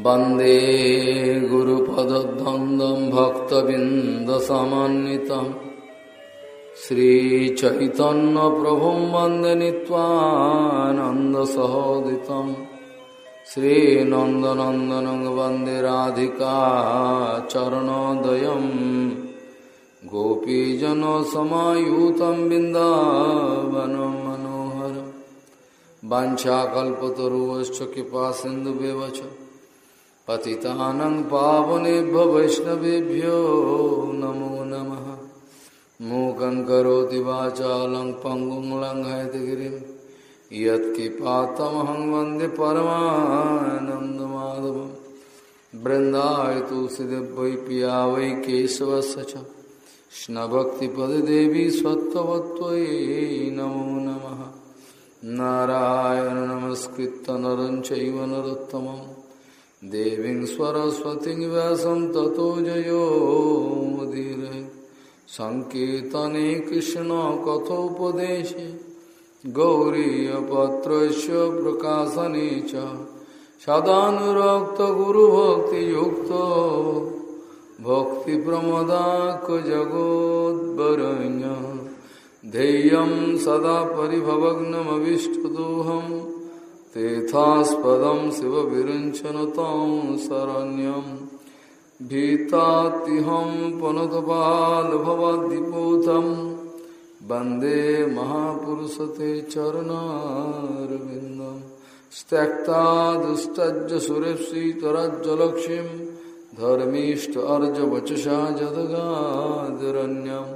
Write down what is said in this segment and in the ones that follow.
वन्दे गुरुपदद्वन्द्वं भक्तबिन्दसमन्वितं श्रीचैतन्यप्रभुं वन्दे नीत्वानन्दसहोदितं श्रीनन्दनन्दनं वन्दे राधिका चरणोदयं गोपीजनसमायुतं बिन्दावनं मनोहर वाञ्छाकल्पतरुश्च कृपा सिन्धुव्यवच पतितानं पावनेभ्य वैष्णवेभ्यो नमो नमः। मूकं करोति वाचालं पङ्गुं लङ्घयतगिरिं यत्किपातमहं वंदे परमानन्दमाधवं। पिया वै केशवस्य च। स्वत्ववत्त्वयि नमो नमः। नारायण नमस्कृत्य नरं चैव देवी सरस्वती व्यास तथो जो मुदीर। संकर्तने कृष्ण कथोपदेश गौरीपत्र प्रकाशने सदाक्त गुरुभक्ति भक्ति प्रमदाक जगोदरण्य सदा पिभवनमीष्टोहम तीर्थास्पदं शिवविरुञ्चन तं शरण्यं। भीतातिहं पुनतपालभवद्दिपूतं वंदे महापुरुषते चरणारविन्दं। त्यक्ता दुस्तज्ज सुरेप्सितरज्जलक्ष्मीं धर्मीष्ट अर्जवचसा जदगादरण्यम्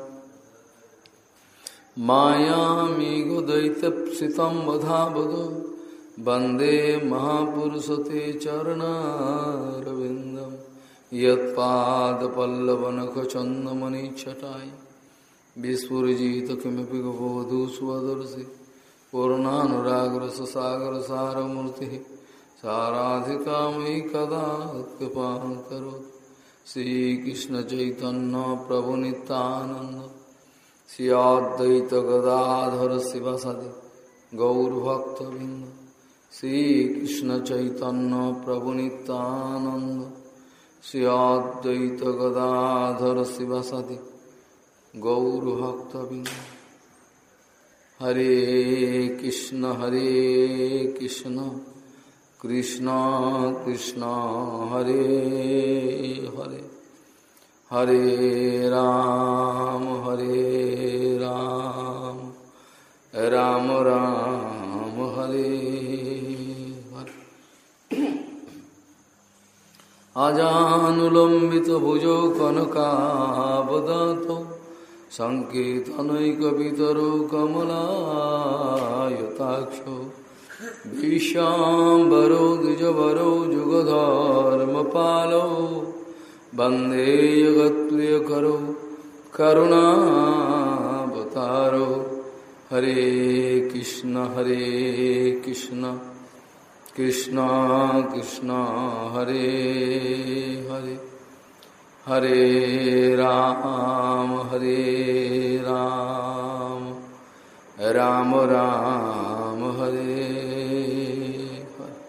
मायामिगुदैतप्सितं वधावद वंदे छटाई चरणारविन्दं यत्पादपल्लवनखचन्दमनिच्छटाय। विस्फुरजित पूर्णाग्र सगर सारूर्ति साराधिका मयि कदा कृपां करोतु श्रीकृष्णचैतन्यप्रभुनितानन्द श्रियाद्वैतगदाधर शिवसदि, गौरभक्तबिन्द। गौरभक्तबिंद श्रीकृष्ण चैतन्य प्रभु नित्यानंद श्रियाद्वैत गदाधर शिवसदि हरे कृष्ण हरे कृष्ण कृष्ण कृष्ण, हरे हरे। हरे राम हरे राम राम राम, हरे। अजानुलम्बित भुजो कनकावदातो सङ्केतनैकपितरो कमलायताक्षो विशाम्बरो द्विजवरो जुगधर्मपालो वन्दे जगत्प्रियकरो करुणावतारो हरे कृष्ण हरे कृष्ण कृष्ण कृष्ण हरे हरे हरे राम हरे राम राम राम हरे हरे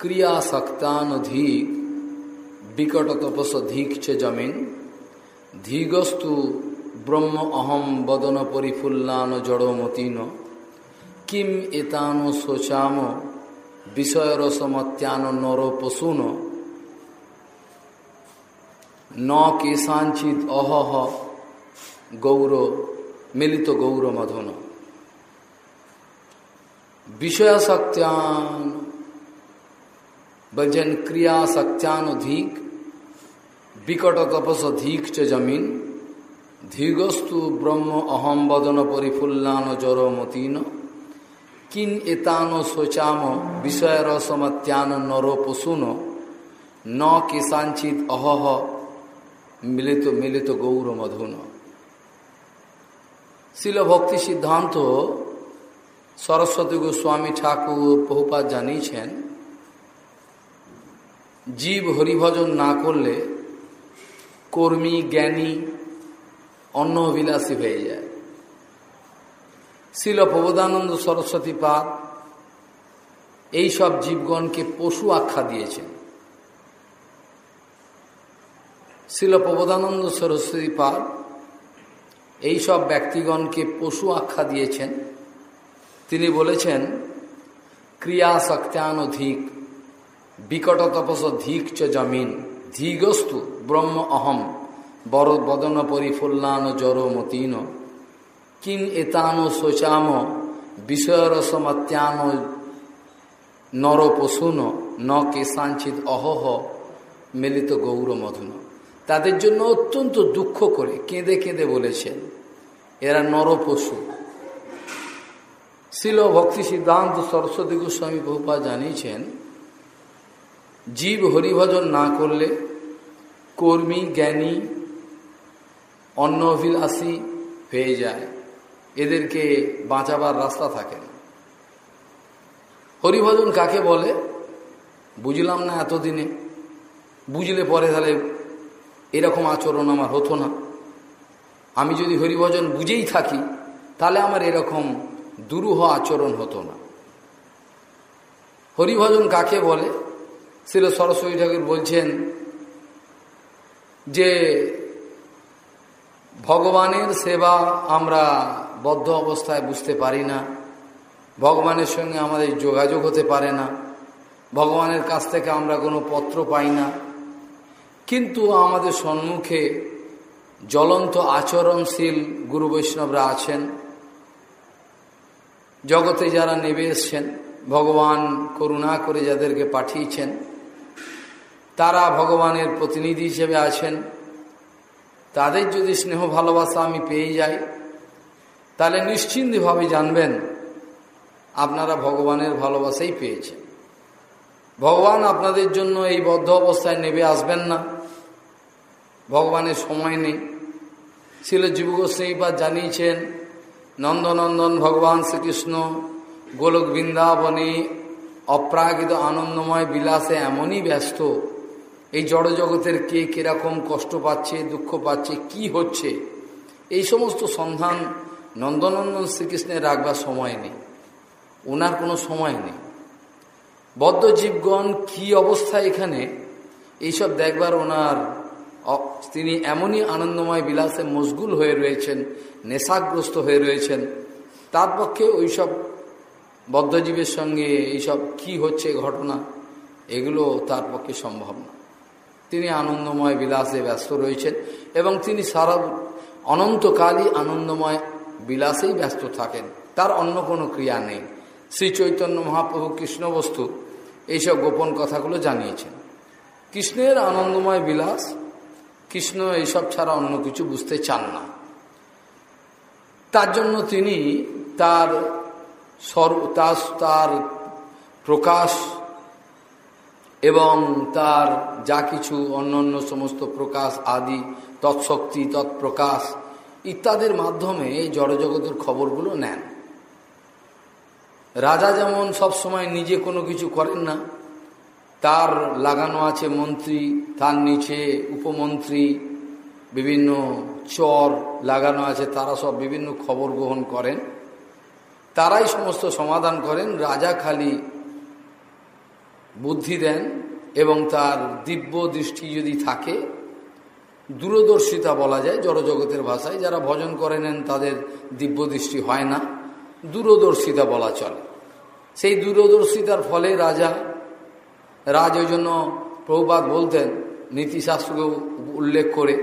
क्रियाशक्तानुधिक বিকট তপস ধীক্ষে জমিন। ধীগস্তু ব্রহ্ম অহম বদন পরিফুল্লান জড়মতীন কিম এতান শোচাম বিষয় রসমত্যান নর পশুন। ন কেশাঞ্চিত অহহ গৌর মিলিত গৌর মধন। বিষয়াসক্ত্যান বলছেন ক্রিয়াসক্ত্যানধিক বিকট তপস ধীক চ জমিন ধীগস্তু ব্রহ্ম অহম বদন পরিফুল্লান জরমতীন কিন এতান শোচাম বিষয়রসমত্যান নর পশুন। ন কেশাঞ্চিত অহহ মিলিত মিলিত গৌর মধুন। শিলভক্তি সিদ্ধান্ত সরস্বতী গোস্বামী ঠাকুর বহুপাত জানিয়েছেন। জীব হরিভজন না করলে কর্মী, জ্ঞানী অন্ন অভিলাষী হয়ে যায়। শিল প্রবোধানন্দ সরস্বতী পাদ এই সব জীবগণকে পশু আখ্যা দিয়েছেন। শিল প্রবোধানন্দ সরস্বতী পাদ এই সব ব্যক্তিগণকে পশু আখ্যা দিয়েছেন। তিনি বলেছেন, ক্রিয়া শক্তানধিক বিকট তপস ধিক চ জমিন। ধীগস্তু ব্রহ্ম অহম বর বদন পরিফুল্লান জর মতিন। কিং এতান শোচাম বিষয়রসমাত্যান নর পশুন ন কেশাঞ্চিত অহহ মিলিত গৌর মধুন। তাদের জন্য অত্যন্ত দুঃখ করে কেঁদে কেঁদে বলেছেন, এরা নর পশু। শিল ভক্তি সিদ্ধান্ত সরস্বতী গোস্বামী বহুপা জানিয়েছেন জীব হরিভজন না করলে কর্মী, জ্ঞানী অন্ন অভিলাষী হয়ে যায়। এদেরকে বাঁচাবার রাস্তা থাকে না। হরিভজন কাকে বলে? বুঝলাম না এতদিনে। বুঝলে পরে তাহলে এরকম আচরণ আমার হতো না। আমি যদি হরিভজন বুঝেই থাকি, তাহলে আমার এরকম দুরূহ আচরণ হতো না। হরিভজন কাকে বলে? শিল সরস্বতী ঠাকুর বলছেন যে ভগবানের সেবা আমরা বদ্ধ অবস্থায় বুঝতে পারি না। ভগবানের সঙ্গে আমাদের যোগাযোগ হতে পারে না। ভগবানের কাছ থেকে আমরা কোনো পত্র পাই না। কিন্তু আমাদের সম্মুখে জ্বলন্ত আচরণশীল গুরু বৈষ্ণবরা আছেন। জগতে যারা নেবে এসছেন, ভগবান করুণা করে যাদেরকে পাঠিয়েছেন তারা ভগবানের প্রতিনিধি হিসেবে আছেন। তাদের যদি স্নেহ ভালোবাসা আমি পেয়ে যাই, তাহলে নিশ্চিন্তভাবে জানবেন, আপনারা ভগবানের ভালোবাসাই পেয়েছেন। ভগবান আপনাদের জন্য এই বদ্ধ অবস্থায় নেবে আসবেন না। ভগবানের সময় নেই। ছিল যুবগোস্বাইপাদ জানিয়েছেন, নন্দনন্দন ভগবান শ্রীকৃষ্ণ গোলক বৃন্দাবনে অপ্রাকৃত আনন্দময় বিলাসে এমনই ব্যস্ত এই জড়জগতের কে কীরকম কষ্ট পাচ্ছে, দুঃখ পাচ্ছে, কি হচ্ছে? এই সমস্ত সন্ধান নন্দনন্দন শ্রীকৃষ্ণের রাখবার সময় নেই। ওনার কোনো সময় নেই। বদ্ধ জীবগণ কি অবস্থা এখানে? এইসব দেখবার ওনার তিনি এমনই আনন্দময় বিলাসে মশগুল হয়ে রয়েছেন, নেশাগ্রস্ত হয়ে রয়েছেন। তার পক্ষে ওইসব বদ্ধজীবের সঙ্গে এইসব কি হচ্ছে ঘটনা, এগুলো তার পক্ষে সম্ভব না। তিনি আনন্দময় বিলাসে ব্যস্ত রয়েছেন এবং তিনি সারা অনন্তকালই আনন্দময় বিলাসেই ব্যস্ত থাকেন। তার অন্য কোনো ক্রিয়া নেই। শ্রী চৈতন্য মহাপ্রভু কৃষ্ণ বস্তু এইসব গোপন কথাগুলো জানিয়েছেন। কৃষ্ণের আনন্দময় বিলাস, কৃষ্ণ এইসব ছাড়া অন্য কিছু বুঝতে চান না। তার জন্য তিনি তার সর্ব তার প্রকাশ এবং তার যা কিছু অন্যান্য সমস্ত প্রকাশ আদি, তৎশক্তি, তৎপ্রকাশ ইত্যাদির মাধ্যমে এই জড়জগতের খবরগুলো নেন। রাজা যেমন সব সময় নিজে কোনো কিছু করেন না, তার লাগানো আছে মন্ত্রী, তার নিচে উপমন্ত্রী, বিভিন্ন চর লাগানো আছে, তারা সব বিভিন্ন খবর গ্রহণ করেন। তারাই সমস্ত সমাধান করেন, রাজা খালি বুদ্ধি দেন এবং তার দিব্য দৃষ্টি যদি থাকে, দূরদর্শিতা বলা যায় জড়জগতের ভাষায়, যারা ভজন করে নেন তাদের দিব্য দৃষ্টি হয় না, দূরদর্শিতা বলা চলে। সেই দূরদর্শিতার ফলে রাজা, রাজ ওই জন্য প্রভুপাত বলতেন নীতিশাস্ত্রকে উল্লেখ করে,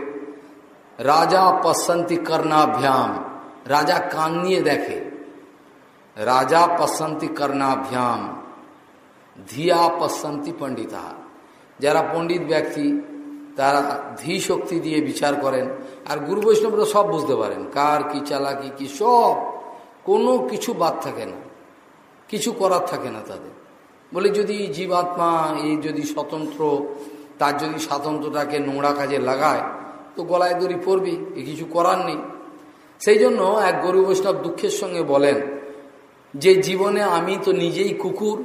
রাজা পশান্তি কর্ণাভ্যাম রাজা কান নিয়ে দেখে। রাজা পশান্তি কর্ণাভ্যাম ধিয়া পশান্তি পণ্ডিতা। যারা পণ্ডিত ব্যক্তি, তারা ধী শক্তি দিয়ে বিচার করেন, আর গুরু বৈষ্ণবরা সব বুঝতে পারেন, কার কি চালাকি, কি সব। কোনো কিছু বাদ থাকে না, কিছু করার থাকে না তাদের। বলে যদি জীবাত্মা এই যদি স্বতন্ত্র, তার যদি স্বাতন্ত্রটাকে নোংরা কাজে লাগায়, তো গলায় দড়ি পড়বি এ কিছু করার নেই। সেই জন্য এক গরু বৈষ্ণব দুঃখের সঙ্গে বলেন, যে জীবনে আমি তো নিজেই কুকুর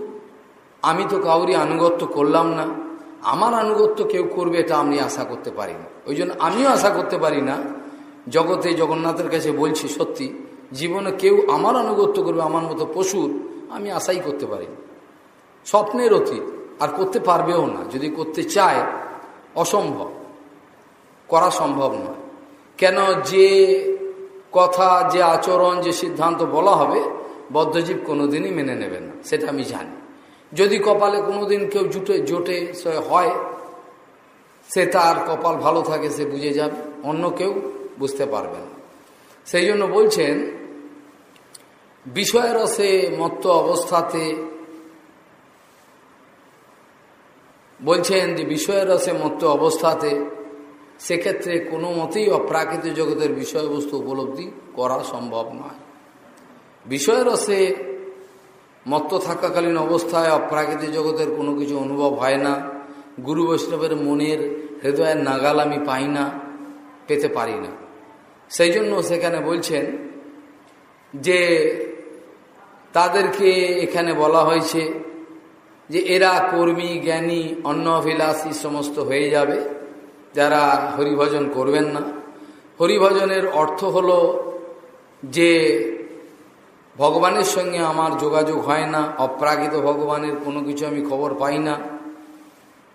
আমি তো কাউরি আনুগত্য করলাম না। আমার আনুগত্য কেউ করবে এটা আমি আশা করতে পারি না। ওই জন্য আমিও আশা করতে পারি না। জগতে জগন্নাথের কাছে বলছি, সত্যি, জীবনে কেউ আমার আনুগত্য করবে, আমার মতো পশুর আমি আশাই করতে পারি স্বপ্নের অতীত, আর করতে পারবেও না। যদি করতে চায়, অসম্ভব। করা সম্ভব নয়। কেন যে কথা, যে আচরণ, যে সিদ্ধান্ত বলা হবে, বদ্ধজীব কোনোদিনই মেনে নেবেন না। সেটা আমি জানি। যদি কপালে কোনোদিন কেউ জুটে, জোটে সে হয়, সে তার কপাল ভালো থাকে, সে বুঝে যাবে অন্য কেউ বুঝতে পারবে না। সেই জন্য বলছেন, বিষয় রসে মত্ত অবস্থাতে বলছেন যে বিষয়ের রসে মত্ত অবস্থাতে সেক্ষেত্রে কোনো মতেই অপ্রাকৃত জগতের বিষয়বস্তু উপলব্ধি করা সম্ভব নয়। বিষয় রসে মত্ত থাকাকালীন অবস্থায় অপ্রাকৃতিক জগতের কোনো কিছু অনুভব হয় না। গুরু বৈষ্ণবের মনের হৃদয়ের নাগাল আমি পাই না, পেতে পারি না। সেই জন্য সেখানে বলছেন যে তাদেরকে এখানে বলা হয়েছে যে এরা কর্মী, জ্ঞানী, অন্ন অভিলাষী সমস্ত হয়ে যাবে। যারা হরিভজন করবেন না। হরিভজনের অর্থ হল যে ভগবানের সঙ্গে আমার যোগাযোগ হয় না, অপ্রাকৃত ভগবানের কোনো কিছু আমি খবর পাই না,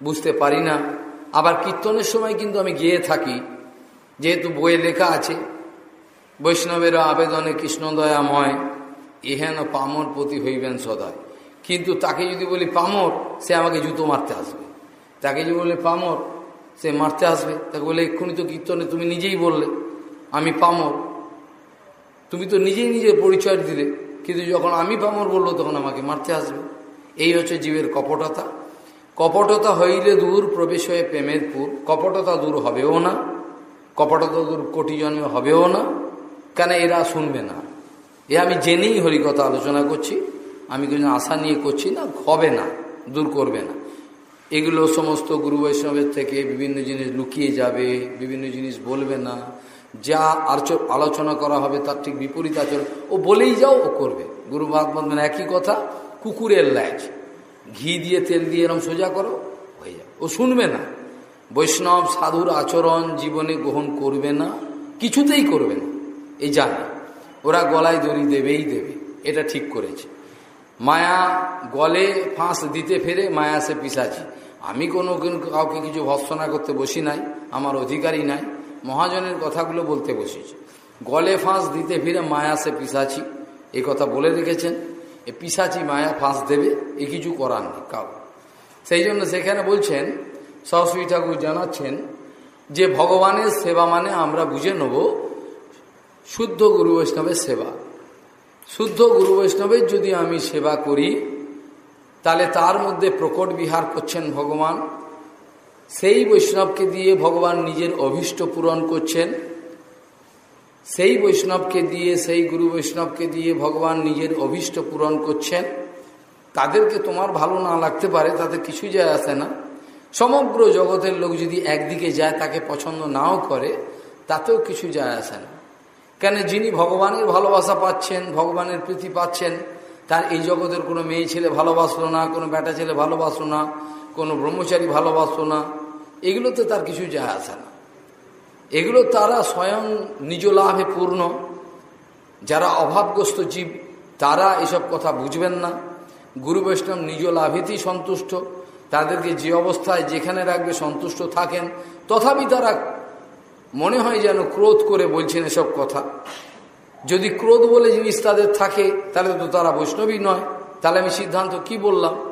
বুঝতে পারি না। আবার কীর্তনের সময় কিন্তু আমি গিয়ে থাকি, যেহেতু বইয়ে লেখা আছে, বৈষ্ণবের আবেদনে কৃষ্ণদয়াময়, ইহেন পামর প্রতি হইবেন সদায়। কিন্তু তাকে যদি বলি পামর, সে আমাকে জুতো মারতে আসবে। তাকে যদি বলে পামর, সে মারতে আসবে। তাকে বলে, এক্ষুনি তো কীর্তনে তুমি নিজেই বললে, আমি পামর। তুমি তো নিজেই নিজের পরিচয় দিলে। কিন্তু যখন আমি পামর বলল, তখন আমাকে মারতে আসবে। এই হচ্ছে জীবের কপটতা। কপটতা হইলে দূর প্রবেশ হয়ে প্রেমের পুর। কপটতা দূর হবেও না। কপটতা দূর কোটি জন্মে হবেও না। কেন এরা শুনবে না? এ আমি জেনেই হরিকথা আলোচনা করছি। আমি কিছু আশা নিয়ে করছি না, হবে না, দূর করবে না। এগুলো সমস্ত গুরু বৈষ্ণবের থেকে বিভিন্ন জিনিস লুকিয়ে যাবে, বিভিন্ন জিনিস বলবে না। যা আলোচনা করা হবে তার ঠিক বিপরীত আচরণ। ও বলেই যাও, ও করবে। গুরু মানে একই কথা, কুকুরের ল্যাচ ঘি দিয়ে তেল দিয়ে এরম সোজা করো, হয়ে যাবে। ও শুনবে না। বৈষ্ণব সাধুর আচরণ জীবনে গ্রহণ করবে না, কিছুতেই করবে না। এই জানে। ওরা গলায় দড়ি দেবেই দেবে। এটা ঠিক করেছে। মায়া গলে ফাঁস দিতে ফেরে মায়া সে পিসাছি আমি কোনো কাউকে কিছু ভৎসনা করতে বসি নাই, আমার অধিকারই নাই। মহাজনের কথাগুলো বলতে বসেছে। গলে ফাঁস দিতে ফিরে মায়া সে পিসাছি এই কথা বলে রেখেছেন। এ পিসাচি মায়া ফাঁস দেবে, এ কিছু করার নেই, কাউ। সেই জন্য সেখানে বলছেন, সরস্বতী ঠাকুর জানাচ্ছেন যে ভগবানের সেবা মানে আমরা বুঝে নেব শুদ্ধ গুরু বৈষ্ণবের সেবা। শুদ্ধ গুরু বৈষ্ণবের যদি আমি সেবা করি, তাহলে তার মধ্যে প্রকট বিহার করছেন ভগবান। সেই বৈষ্ণবকে দিয়ে ভগবান নিজের অভীষ্ট পূরণ করছেন। সেই বৈষ্ণবকে দিয়ে, সেই গুরু বৈষ্ণবকে দিয়ে ভগবান নিজের অভীষ্ট পূরণ করছেন। তাদেরকে তোমার ভালো না লাগতে পারে তাতে কিছু যায় আসে না। সমগ্র জগতের লোক যদি একদিকে যায়, তাকে পছন্দ নাও করে, তাতেও কিছু যায় আসে না। কেন যিনি ভগবানের ভালোবাসা পাচ্ছেন, ভগবানের প্রীতি পাচ্ছেন, তার এই জগতের কোনো মেয়ে ছেলে ভালোবাসলো না, কোনো বেটা ছেলে ভালোবাসলো না, কোনো ব্রহ্মচারী ভালোবাসলো না এগুলোতে তার কিছু যায় আসে না। এগুলো তারা স্বয়ং নিজ লাভে পূর্ণ। যারা অভাবগ্রস্ত জীব, তারা এসব কথা বুঝবেন না। গুরু বৈষ্ণব নিজ লাভেতেই সন্তুষ্ট। তাদেরকে যে অবস্থায় যেখানে রাখবে সন্তুষ্ট থাকেন। তথাপি তারা মনে হয় যেন ক্রোধ করে বলছেন এসব কথা। যদি ক্রোধ বলে জিনিস তাদের থাকে, তাহলে তো তারা বৈষ্ণবী নয়। তাহলে আমি সিদ্ধান্ত কি বললাম?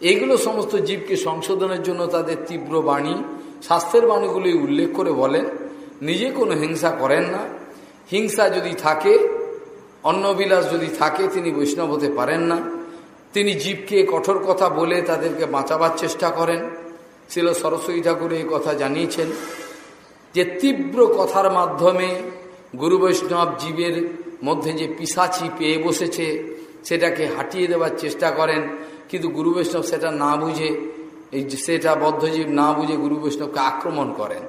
এগুলো সমস্ত জীবকে সংশোধনের জন্য তাদের তীব্র বাণী স্বাস্থ্যের বাণীগুলি উল্লেখ করে বলেন, নিজে কোনো হিংসা করেন না। হিংসা যদি থাকে, অন্নবিলাস যদি থাকে, তিনি বৈষ্ণব হতে পারেন না। তিনি জীবকে কঠোর কথা বলে তাদেরকে বাঁচাবার চেষ্টা করেন। ছিল সরস্বতী ঠাকুর এই কথা জানিয়েছেন যে, তীব্র কথার মাধ্যমে গুরু বৈষ্ণব জীবের মধ্যে যে পিসাচি পেয়ে বসেছে, সেটাকে হাটিয়ে দেওয়ার চেষ্টা করেন। কিন্তু গুরু বৈষ্ণব সেটা না বুঝে, এই সেটা বদ্ধজীব না বুঝে গুরু বৈষ্ণবকে আক্রমণ করেন।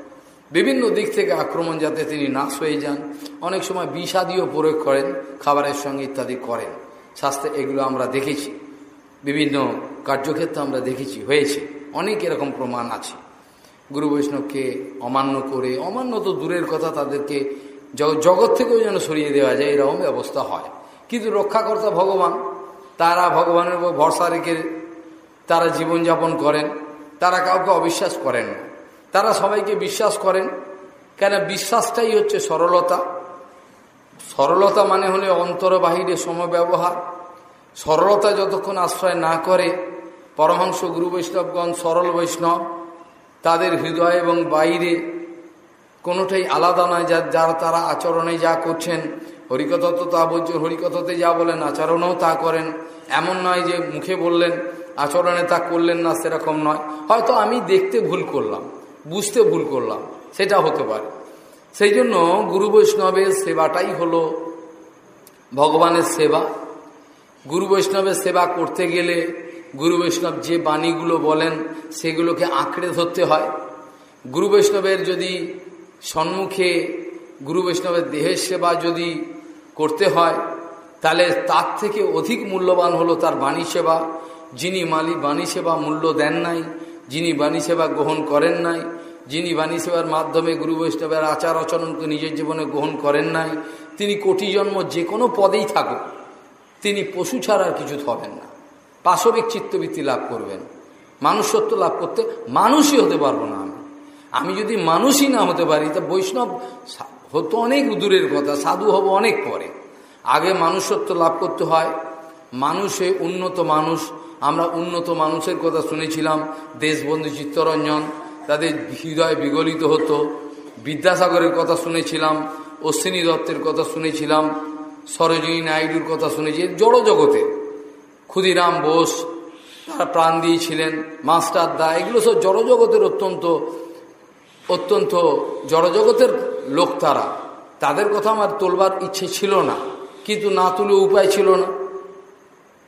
বিভিন্ন দিক থেকে আক্রমণ যাতে তিনি নাশ হয়ে যান। অনেক সময় বিষাদিও প্রয়োগ করেন, খাবারের সঙ্গে ইত্যাদি করেন। শাস্ত্রে এগুলো আমরা দেখেছি। বিভিন্ন কার্যক্ষেত্রে আমরা দেখেছি, হয়েছে। অনেক এরকম প্রমাণ আছে। গুরু বৈষ্ণবকে অমান্য করে, অমান্য তো দূরের কথা তাদেরকে জগৎ থেকেও যেন সরিয়ে দেওয়া যায়, এরকম ব্যবস্থা হয়। কিন্তু রক্ষাকর্তা ভগবান তারা ভগবানের উপর ভরসা রেখে তারা জীবনযাপন করেন। তারা কাউকে অবিশ্বাস করেন না। তারা সবাইকে বিশ্বাস করেন। কেন বিশ্বাসটাই হচ্ছে সরলতা। সরলতা মানে হলে অন্তর বাহিরে সমব্যবহার। সরলতা যতক্ষণ আশ্রয় না করে পরমাংশ গুরু বৈষ্ণবগণ, সরল বৈষ্ণব, তাদের হৃদয় এবং বাইরে কোনোটাই আলাদা নয় যা যারা তারা আচরণে যা করছেন হরিকথা তো তা বলছেন হরিকথাতে যা বলেন আচরণেও তা করেন। এমন নয় যে মুখে বললেন, আচরণে তা করলেন না, সেরকম নয়। হয়তো আমি দেখতে ভুল করলাম, বুঝতে ভুল করলাম, সেটা হতে পারে। সেই জন্য গুরু বৈষ্ণবের সেবাটাই হলো ভগবানের সেবা। গুরু বৈষ্ণবের সেবা করতে গেলে গুরু বৈষ্ণব যে বাণীগুলো বলেন, সেগুলোকে আঁকড়ে ধরতে হয়। গুরু বৈষ্ণবের যদি সম্মুখে, গুরু বৈষ্ণবের দেহের সেবা যদি করতে হয়, তাহলে তার থেকে অধিক মূল্যবান হলো তার বাণী সেবা। যিনি মালি, বাণী সেবা মূল্য দেন নাই, যিনি বাণী সেবা গ্রহণ করেন নাই, যিনি বাণী সেবার মাধ্যমে গুরু বৈষ্ণবের আচার আচরণকে নিজের জীবনে গ্রহণ করেন নাই, তিনি কোটি জন্ম যে কোনো পদেই থাকুক, তিনি পশু ছাড়া আর কিছু হবেন না। পাশবিক চিত্তবৃত্তি লাভ করবেন। মানুষত্ব লাভ করতে, মানুষই হতে পারব না আমি। আমি যদি মানুষই না হতে পারি, তা বৈষ্ণব হতো অনেক দূরের কথা, সাধু হব অনেক পরে। আগে মানুষত্ব লাভ করতে হয়। মানুষে উন্নত মানুষ। আমরা উন্নত মানুষের কথা শুনেছিলাম। দেশবন্ধু চিত্তরঞ্জন তাদের হৃদয় বিগলিত হতো। বিদ্যাসাগরের কথা শুনেছিলাম। অশ্বিনী দত্তের কথা শুনেছিলাম। সরোজিনী নাইডুর কথা শুনেছি। জড় জগতে। ক্ষুদিরাম বোস, তারা প্রাণ দিয়েছিলেন। মাস্টার দা, এগুলো সব জড়জগতের অত্যন্ত অত্যন্ত জড়জগতের লোক তারা। তাদের কথা আমার তোলবার ইচ্ছে ছিল না, কিন্তু না তুলে উপায় ছিল না।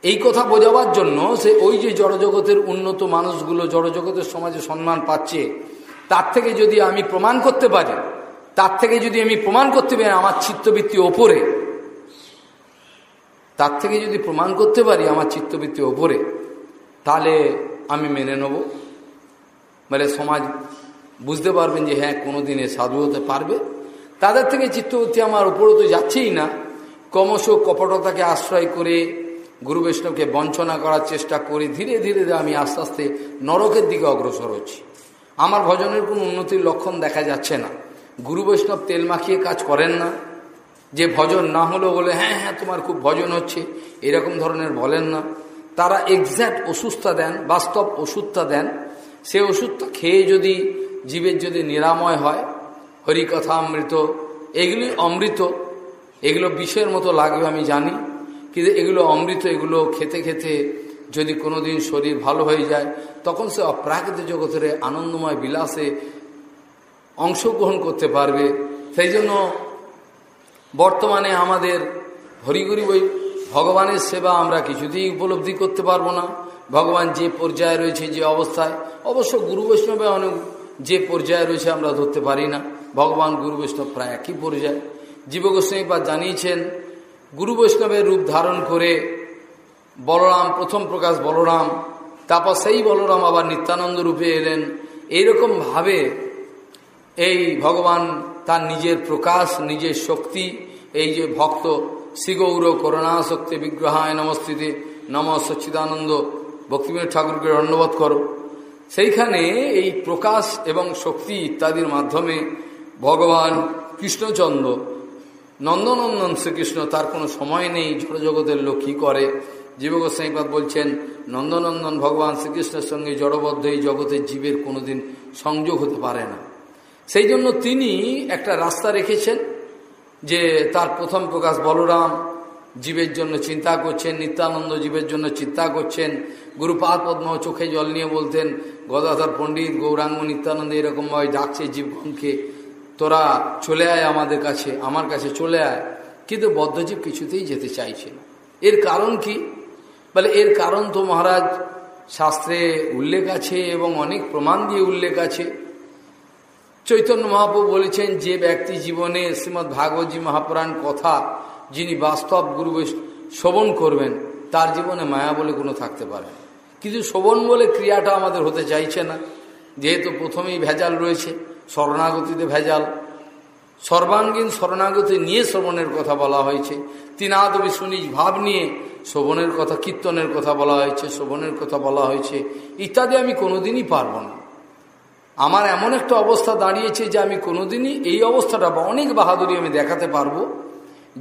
এই কথা বোঝাবার জন্য সে ওই যে জড়জগতের উন্নত মানুষগুলো জড়জগতের সমাজে সম্মান পাচ্ছে, তার থেকে যদি আমি প্রমাণ করতে পারি, তার থেকে যদি আমি প্রমাণ করতে পারি আমার চিত্তবৃত্তি ওপরে, তার থেকে যদি প্রমাণ করতে পারি আমার চিত্তবৃত্তি ওপরে, তাহলে আমি মেনে নেব। মানে সমাজ বুঝতে পারবেন যে হ্যাঁ কোনো দিনে সাধু হতে পারবে। তাদের থেকে চিত্তবৃত্তি আমার উপরে তো যাচ্ছেই না। ক্রমশ কপটতাকে আশ্রয় করে গুরু বৈষ্ণবকে বঞ্চনা করার চেষ্টা করে ধীরে ধীরে আমি আস্তে আস্তে নরকের দিকে অগ্রসর হচ্ছি। আমার ভজনের কোনো উন্নতির লক্ষণ দেখা যাচ্ছে না। গুরু বৈষ্ণব তেল মাখিয়ে কাজ করেন না। যে ভজন না হলো বলে হ্যাঁ হ্যাঁ তোমার খুব ভজন হচ্ছে। এরকম ধরনের বলেন না। তারা এক্স্যাক্ট ওষুধটা দেন, বাস্তব ওষুধটা দেন। সে ওষুধটা খেয়ে যদি জীবের যদি নিরাময় হয়, হরিকথা, অমৃত, এগুলি অমৃত, এগুলো বিষের মতো লাগবে আমি জানি, কিন্তু এগুলো অমৃত, এগুলো খেতে খেতে যদি কোনোদিন শরীর ভালো হয়ে যায়, তখন সে অপ্রাকৃত জগতের আনন্দময় বিলাসে অংশগ্রহণ করতে পারবে। সেই জন্য বর্তমানে আমাদের হরিগুরি বই, ভগবানের সেবা আমরা কিছুতেই উপলব্ধি করতে পারব না। ভগবান যে পর্যায়ে রয়েছে, যে অবস্থায়, অবশ্য গুরু বৈষ্ণবে অনেক যে পর্যায়ে রয়েছে আমরা ধরতে পারি না। ভগবান গুরু বৈষ্ণব প্রায় একই পর্যায়ে। জীব গোস্বামীপাদ জানিয়েছেন, গুরু বৈষ্ণবের রূপ ধারণ করে বলরাম, প্রথম প্রকাশ বলরাম, তারপর সেই বলরাম আবার নিত্যানন্দ রূপে এলেন। এইরকমভাবে এই ভগবান তার নিজের প্রকাশ, নিজের শক্তি, এই যে ভক্ত শ্রীগৌর করুণাশক্তি বিগ্রহায় নমস্তিতে, নম সচ্চিদানন্দ। ভক্তিবিনোদ ঠাকুরকে ধন্যবাদ করো। সেইখানে এই প্রকাশ এবং শক্তি ইত্যাদির মাধ্যমে ভগবান কৃষ্ণচন্দ্র, নন্দনন্দন শ্রীকৃষ্ণ তার কোনো সময় নেই জড়জগতের লোক কী করে? জীবগোস্বাইপাদ বলছেন, নন্দনন্দন ভগবান শ্রীকৃষ্ণের সঙ্গে জড়বদ্ধ এই জগতের জীবের কোনোদিন সংযোগ হতে পারে না। সেই জন্য তিনি একটা রাস্তা রেখেছেন যে তার প্রথম প্রকাশ বলরাম, জীবের জন্য চিন্তা করছেন, নিত্যানন্দ জীবের জন্য চিন্তা করছেন গুরুপাদ পদ্ম চোখে জল নিয়ে বলতেন, গদাধর পণ্ডিত, গৌরাঙ্গ নিত্যানন্দ এরকমভাবে ডাকছে জীবগণকে, তোরা চলে আয় আমাদের কাছে, আমার কাছে চলে আয়। কিন্তু বদ্ধজীব কিছুতেই যেতে চাইছে না। এর কারণ কি? বলে, এর কারণ তো মহারাজ শাস্ত্রে উল্লেখ আছে এবং অনেক প্রমাণ দিয়ে উল্লেখ আছে। চৈতন্য মহাপ্রভু বলেছেন, যে ব্যক্তি জীবনে শ্রীমৎ ভাগবতী মহাপুরাণ কথা যিনি বাস্তব গুরু শোভন করবেন, তার জীবনে মায়া বলে কোনো থাকতে পারে কিন্তু শোভন বলে ক্রিয়াটা আমাদের হতে চাইছে না। যেহেতু প্রথমেই ভেজাল রয়েছে, শরণাগতিতে ভেজাল। সর্বাঙ্গীন শরণাগতি নিয়ে শ্রবণের কথা বলা হয়েছে। তিনাদবি সুনিজ ভাব নিয়ে শোভনের কথা, কীর্তনের কথা বলা হয়েছে, শোভনের কথা বলা হয়েছে। ইত্যাদি আমি কোনোদিনই পারব না। আমার এমন একটা অবস্থা দাঁড়িয়েছে যে আমি কোনোদিনই এই অবস্থাটা বা অনেক বাহাদুরি আমি দেখাতে পারব।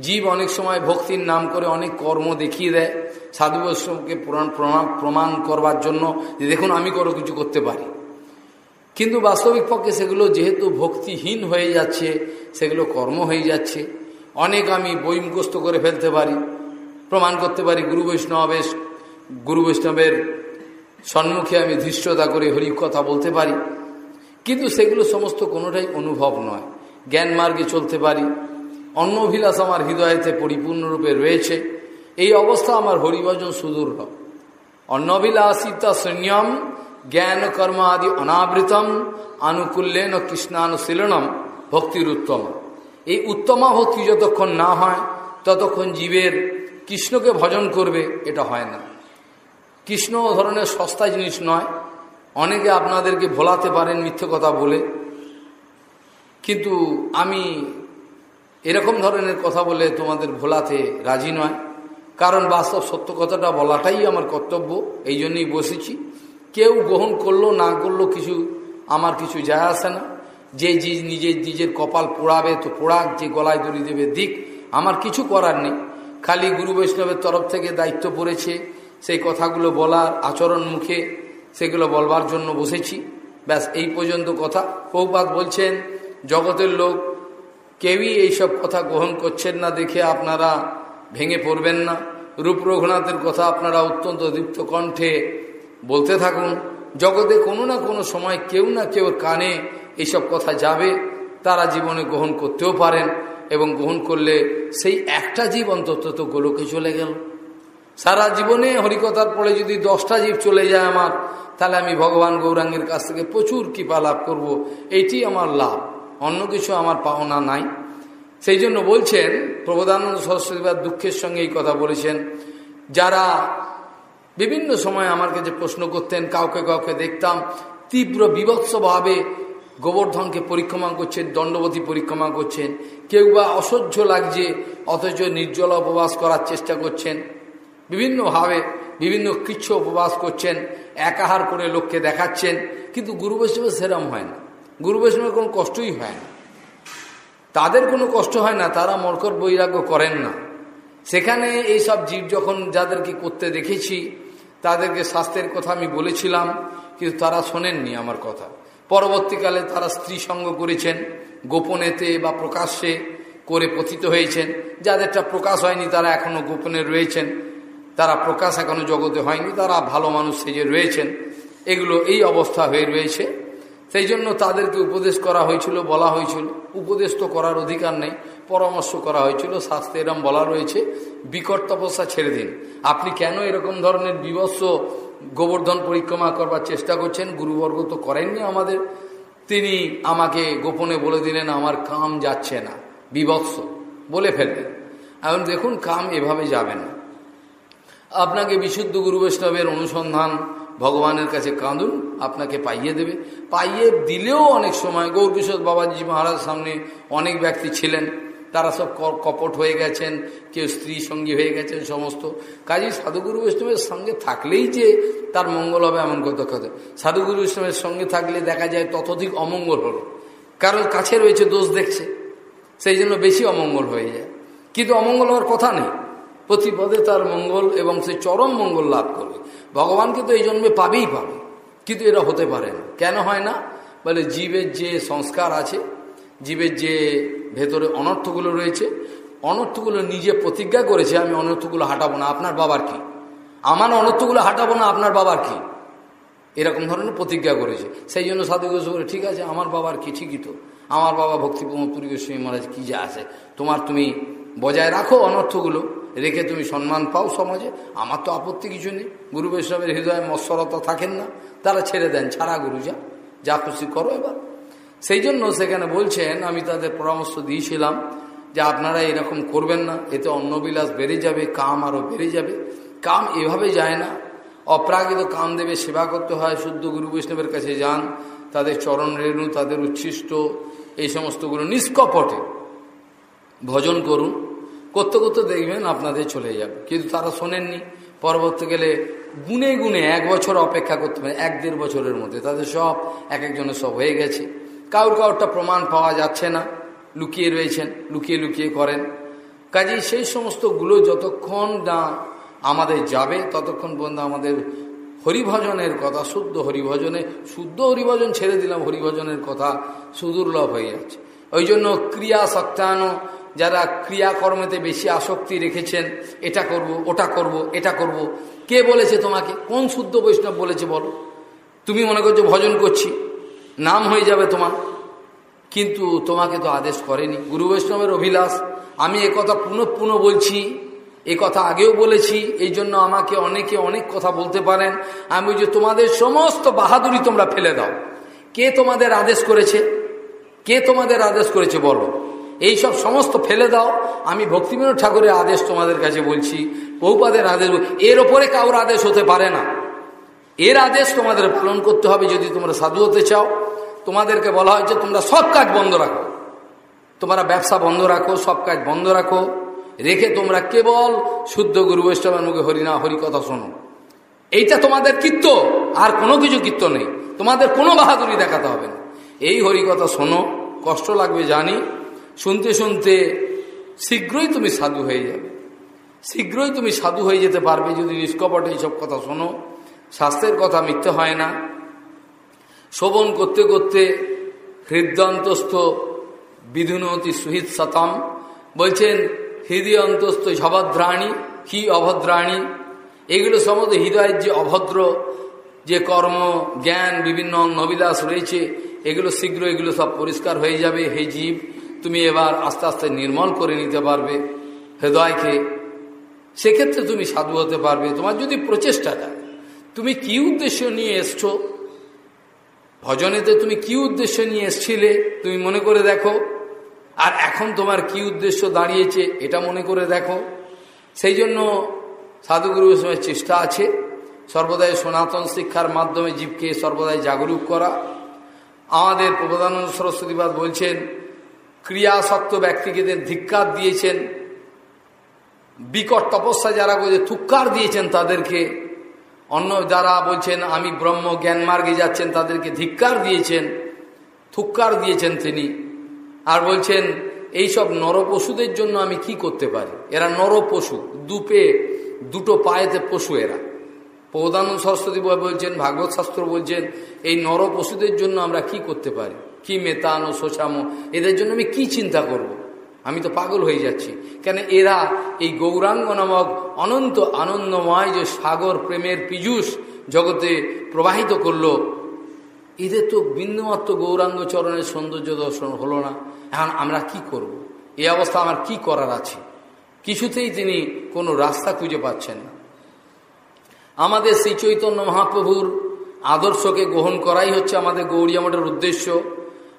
জীব অনেক সময় ভক্তির নাম করে অনেক কর্ম দেখিয়ে দেয়। সাধু বৈষ্ণবকে প্রমাণ প্রমাণ করবার জন্য যে দেখুন আমি কোনো কিছু করতে পারি। কিন্তু বাস্তবিক পক্ষে সেগুলো যেহেতু ভক্তিহীন হয়ে যাচ্ছে, সেগুলো কর্ম হয়ে যাচ্ছে। অনেক আমি বই মুখস্থ করে ফেলতে পারি, প্রমাণ করতে পারি গুরু বৈষ্ণবের গুরু বৈষ্ণবের সম্মুখে আমি ধৃষ্টতা করে হরি কথা বলতে পারি। কিন্তু সেগুলো সমস্ত কোনোটাই অনুভব নয়। জ্ঞান মার্গে চলতে পারি অন্য অভিলাষ আমার হৃদয়েতে পরিপূর্ণরূপে রয়েছে। এই অবস্থা আমার হরিভজন সুদূর্ভ অন্নবিলাসিতা সৈন্যম জ্ঞান কর্ম আদি অনাবৃতম, আনুকূল্যেন কৃষ্ণানুশীলনম, ভক্তির উত্তম। এই উত্তমা ভক্তি যতক্ষণ না হয়, ততক্ষণ জীবের কৃষ্ণকে ভজন করবে, এটা হয় না। কৃষ্ণ ধরনের সস্তা জিনিস নয়। অনেকে আপনাদেরকে ভোলাতে পারেন মিথ্যে কথা বলে। কিন্তু আমি এরকম ধরনের কথা বলে তোমাদের ভোলাতে রাজি নয়। কারণ বাস্তব সত্য কথাটা বলাটাই আমার কর্তব্য, এই জন্যই বসেছি। কেউ গ্রহণ করল, না করল কিছু, আমার কিছু যায় আসে না। যে নিজের নিজের কপাল পোড়াবে তো পোড়াক, যে গলায় দড়ি দেবে দিক, আমার কিছু করার নেই। খালি গুরু বৈষ্ণবের তরফ থেকে দায়িত্ব পড়েছে, সেই কথাগুলো বলার আচরণ মুখে, সেগুলো বলবার জন্য বসেছি। ব্যাস, এই পর্যন্ত কথা। পৌপাত বলছেন, জগতের লোক কেউই এইসব কথা গ্রহণ করছেন না দেখে আপনারা ভেঙে পড়বেন না। রূপ রঘুনাথের কথা আপনারা অত্যন্ত দীপ্ত কণ্ঠে বলতে থাকুন। জগতে কোনো না কোনো সময় কেউ না কেউ কানে এইসব কথা যাবে, তারা জীবনে গ্রহণ করতেও পারেন এবং গ্রহণ করলে সেই একটা জীব অন্তত তো গোলকে চলে গেল। সারা জীবনে হরিকথার পরে যদি দশটা জীব চলে যায় আমার, তাহলে আমি ভগবান গৌরাঙ্গের কাছ থেকে প্রচুর কৃপা লাভ করব। এইটি আমার লাভ। অন্য কিছু আমার পাওনা নাই। সেই জন্য বলছেন প্রবোধানন্দ সরস্বতীবার দুঃখের সঙ্গে এই কথা বলেছেন, যারা বিভিন্ন সময় আমার কাছে প্রশ্ন করতেন, কাউকে কাউকে দেখতাম, তীব্র বিভৎসভাবে গোবর্ধনকে পরিক্রমা করছেন, দণ্ডবতী পরিক্রমা করছেন, কেউ বা অসহ্য লাগছে, অথচ নির্জল উপবাস করার চেষ্টা করছেন, বিভিন্নভাবে বিভিন্ন কৃচ্ছ উপবাস করছেন, একাহার করে লোককে দেখাচ্ছেন, কিন্তু গুরু সেরম হয় না। গুরু বৈষ্ণবের কোনো কষ্টই হয় না। তাদের কোনো কষ্ট হয় না, তারা মরকর বৈরাগ্য করেন না। সেখানে এই সব জীব যখন যাদেরকে করতে দেখেছি, তাদেরকে স্বাস্থ্যের কথা আমি বলেছিলাম, কিন্তু তারা শোনেননি আমার কথা। পরবর্তীকালে তারা স্ত্রী সঙ্গ করেছেন, গোপনেতে বা প্রকাশ্যে করে পথিত হয়েছেন। যাদেরটা প্রকাশ হয়নি, তারা এখনও গোপনে রয়েছেন। তারা প্রকাশ এখনও জগতে হয়নি, তারা ভালো মানুষ সেজে রয়েছেন। এগুলো এই অবস্থা হয়ে রয়েছে। সেই জন্য তাদেরকে উপদেশ করা হয়েছিল, বলা হয়েছিল। উপদেশ তো করার অধিকার নেই, পরামর্শ করা হয়েছিল, শাস্ত্রে এরম বলা রয়েছে, বিকট তপস্যা ছেড়ে দিন। আপনি কেন এরকম ধরনের বিবস্ব গোবর্ধন পরিক্রমা করবার চেষ্টা করছেন? গুরুবর্গ তো করেননি আমাদের। তিনি আমাকে গোপনে বলে দিলেন, আমার কাম যাচ্ছে না, বিবৎস। বলে ফেললেন। এখন দেখুন, কাম এভাবে যাবে না। আপনাকে বিশুদ্ধ গুরু বৈষ্ণবের অনুসন্ধান ভগবানের কাছে কাঁদুন, আপনাকে পাইয়ে দেবে। পাইয়ে দিলেও অনেক সময় গৌরকিশোর বাবাজি মহারাজ সামনে অনেক ব্যক্তি ছিলেন। তারা সব কপট হয়ে গেছেন, কেউ স্ত্রী সঙ্গী হয়ে গেছেন সমস্ত। কাজী সাধুগুরু বৈষ্ণবের সঙ্গে থাকলেই যে তার মঙ্গল হবে এমন কথা কথা। সাধুগুরু বৈষ্ণবের সঙ্গে থাকলে দেখা যায় ততধিক অমঙ্গল হলো। কারোর কাছে রয়েছে দোষ দেখছে, সেই জন্য বেশি অমঙ্গল হয়ে যায়। কিন্তু অমঙ্গল হওয়ার কথা নেই। প্রতিপদে তার মঙ্গল এবং সে চরম মঙ্গল লাভ করবে। ভগবানকে তো এই জন্মে পাবেই পাবে, কিন্তু এটা হতে পারে না। কেন হয় না? বলে জীবের যে সংস্কার আছে, জীবের যে ভেতরে অনর্থগুলো রয়েছে, অনর্থগুলো নিজে প্রতিজ্ঞা করেছে, আমি অনর্থগুলো হাঁটাবো না, আপনার বাবার কি? আমার অনর্থগুলো হাঁটাবো না, আপনার বাবার কি? এরকম ধরনের প্রতিজ্ঞা করেছে। সেই জন্য সাধু গোস্ব বলে ঠিক আছে, আমার বাবার কি? ঠিকই তো। আমার বাবা ভক্তিপ্রমোদ পুরী গোস্বামী মহারাজ কি যা আছে, তোমার তুমি বজায় রাখো অনর্থগুলো। রেখে তুমি সম্মান পাও সমাজে? আমার তো আপত্তি কিছু নেই। গুরু বৈষ্ণবের হৃদয়ে মৎসরতা থাকেন না। তারা ছেড়ে দেন। ছাড়া গুরু যা। যা খুশি করো এবার। সেই জন্য সেখানে বলছেন, আমি তাদের পরামর্শ দিয়েছিলাম যে আপনারা এরকম করবেন না। এতে অন্নবিলাস বেড়ে যাবে, কাম আরও বেড়ে যাবে। কাম এভাবে যায় না। অপ্রাকৃত কাম দেবে সেবা করতে হয়। শুদ্ধ গুরু বৈষ্ণবের কাছে যান। তাদের চরণ রেণু, তাদের উচ্ছিষ্ট, এই সমস্তগুলো নিষ্কপটে ভজন করুন। করতে করতে দেখবেন আপনাদের চলে যাবে। কিন্তু তারা শোনেননি। পরবর্তী গেলে গুনে গুনে এক বছর অপেক্ষা করতে পারে, এক দেড় বছরের মধ্যে। তাদের সব এক একজনের সব হয়ে গেছে। কাউর কাউরটা প্রমাণ পাওয়া যাচ্ছে না। লুকিয়ে রয়েছেন, লুকিয়ে লুকিয়ে করেন। কাজেই সেই সমস্তগুলো যতক্ষণ না আমাদের যাবে, ততক্ষণ পর্যন্ত আমাদের হরিভজনের কথা, শুদ্ধ হরিভজনে, শুদ্ধ হরিভজন ছেড়ে দিলাম, হরিভজনের কথা সুদুর্লভ হয়ে যাচ্ছে। ওই জন্য ক্রিয়া সত্যায়ন যারা ক্রিয়াকর্মেতে বেশি আসক্তি রেখেছেন, এটা করব, ওটা করব, এটা করব। কে বলেছে তোমাকে? কোন শুদ্ধ বৈষ্ণব বলেছে বলো? তুমি মনে করছ ভজন করছি, নাম হয়ে যাবে তোমার। কিন্তু তোমাকে তো আদেশ করেনি। গুরু বৈষ্ণবের অভিলাষ, আমি কথা পুনঃ পুনঃ বলছি, এ কথা আগেও বলেছি, এই জন্য আমাকে অনেকে অনেক কথা বলতে পারেন। আমি যে তোমাদের সমস্ত বাহাদুরি তোমরা ফেলে দাও। কে তোমাদের আদেশ করেছে? কে তোমাদের আদেশ করেছে বলো? এই সব সমস্ত ফেলে দাও। আমি ভক্তিবিনোদ ঠাকুরের আদেশ তোমাদের কাছে বলছি। বহুপাদের আদেশ এর ওপরে কাউর আদেশ হতে পারে না। এর আদেশ তোমাদের পালন করতে হবে যদি তোমরা সাধু হতে চাও। তোমাদেরকে বলা হয়েছে, তোমরা সব কাজ বন্ধ রাখো। তোমরা ব্যবসা বন্ধ রাখো, সব কাজ বন্ধ রাখো। রেখে তোমরা কেবল শুদ্ধ গুরু বৈষ্ণবের মুখে হরিনা হরি কথা শোনো। এইটা তোমাদের কীর্ত, আর কোনো কিছু কীর্ত নেই। তোমাদের কোনো বাহাদুরি দেখাতে হবে না। এই হরি কথা শোনো, কষ্ট লাগবে জানি। শুনতে শুনতে শীঘ্রই তুমি সাধু হয়ে যাবে। শীঘ্রই তুমি সাধু হয়ে যেতে পারবে যদি নিষ্কপটে এইসব কথা শোনো। স্বাস্থ্যের কথা মিথ্যে হয় না। শোভন করতে করতে হৃদয়ন্তস্থ বিধুনতি সুহিত সতম বলছেন হৃদয় অন্তস্থ ঝভদ্রাণী, কি অভদ্রাণী? এগুলো সমস্ত হৃদয়ের যে অভদ্র, যে কর্ম, জ্ঞান, বিভিন্ন নবিদাস রয়েছে, এগুলো শীঘ্র এগুলো সব পরিষ্কার হয়ে যাবে। হে জীব তুমি এবার আস্তে আস্তে নির্মল করে নিতে পারবে হৃদয়কে। সেক্ষেত্রে তুমি সাধু হতে পারবে। তোমার যদি প্রচেষ্টা থাকে, তুমি কি উদ্দেশ্য নিয়ে এসছো? ভজনেতে তুমি কি উদ্দেশ্য নিয়ে এসছিলে? তুমি মনে করে দেখো। আর এখন তোমার কি উদ্দেশ্য দাঁড়িয়েছে, এটা মনে করে দেখো। সেই জন্য সাধুগুরু সময় চেষ্টা আছে। সর্বদাই সনাতন শিক্ষার মাধ্যমে জীবকে সর্বদাই জাগরুক করা। আমাদের প্রবোধানন্দ সরস্বতীবাদ বলছেন ক্রিয়াসক্ত ব্যক্তিকে ধিক্কার দিয়েছেন, বিকট তপস্যা যারা বলছে থুক্কার দিয়েছেন তাদেরকে, অন্য যারা বলছেন, আমি ব্রহ্ম জ্ঞান মার্গে যাচ্ছেন, তাদেরকে ধিক্কার দিয়েছেন, থুক্কার দিয়েছেন তিনি। আর বলছেন এই সব নরপশুদের জন্য আমি কি করতে পারি? এরা নরপশু, দুপে, দুটো পায়েতে পশু এরা। প্রধান সরস্বতী বলছেন, ভাগবত শাস্ত্র বলছেন, এই নরপশুদের জন্য আমরা কি করতে পারি? কি মেতানো শোষামো, এদের জন্য আমি কি চিন্তা করব। আমি তো পাগল হয়ে যাচ্ছি। কেন এরা এই গৌরাঙ্গ নামক অনন্ত আনন্দময় যে সাগর প্রেমের পীযুষ জগতে প্রবাহিত করল, এদের তো বিন্দুমাত্র গৌরাঙ্গ চরণের সৌন্দর্য দর্শন হলো না। এখন আমরা কি করব। এই অবস্থা আমার কি করার আছে? কিছুতেই তিনি কোনো রাস্তা খুঁজে পাচ্ছেন না। আমাদের শ্রী চৈতন্য মহাপ্রভুর আদর্শকে গ্রহণ করাই হচ্ছে আমাদের গৌরী উদ্দেশ্য।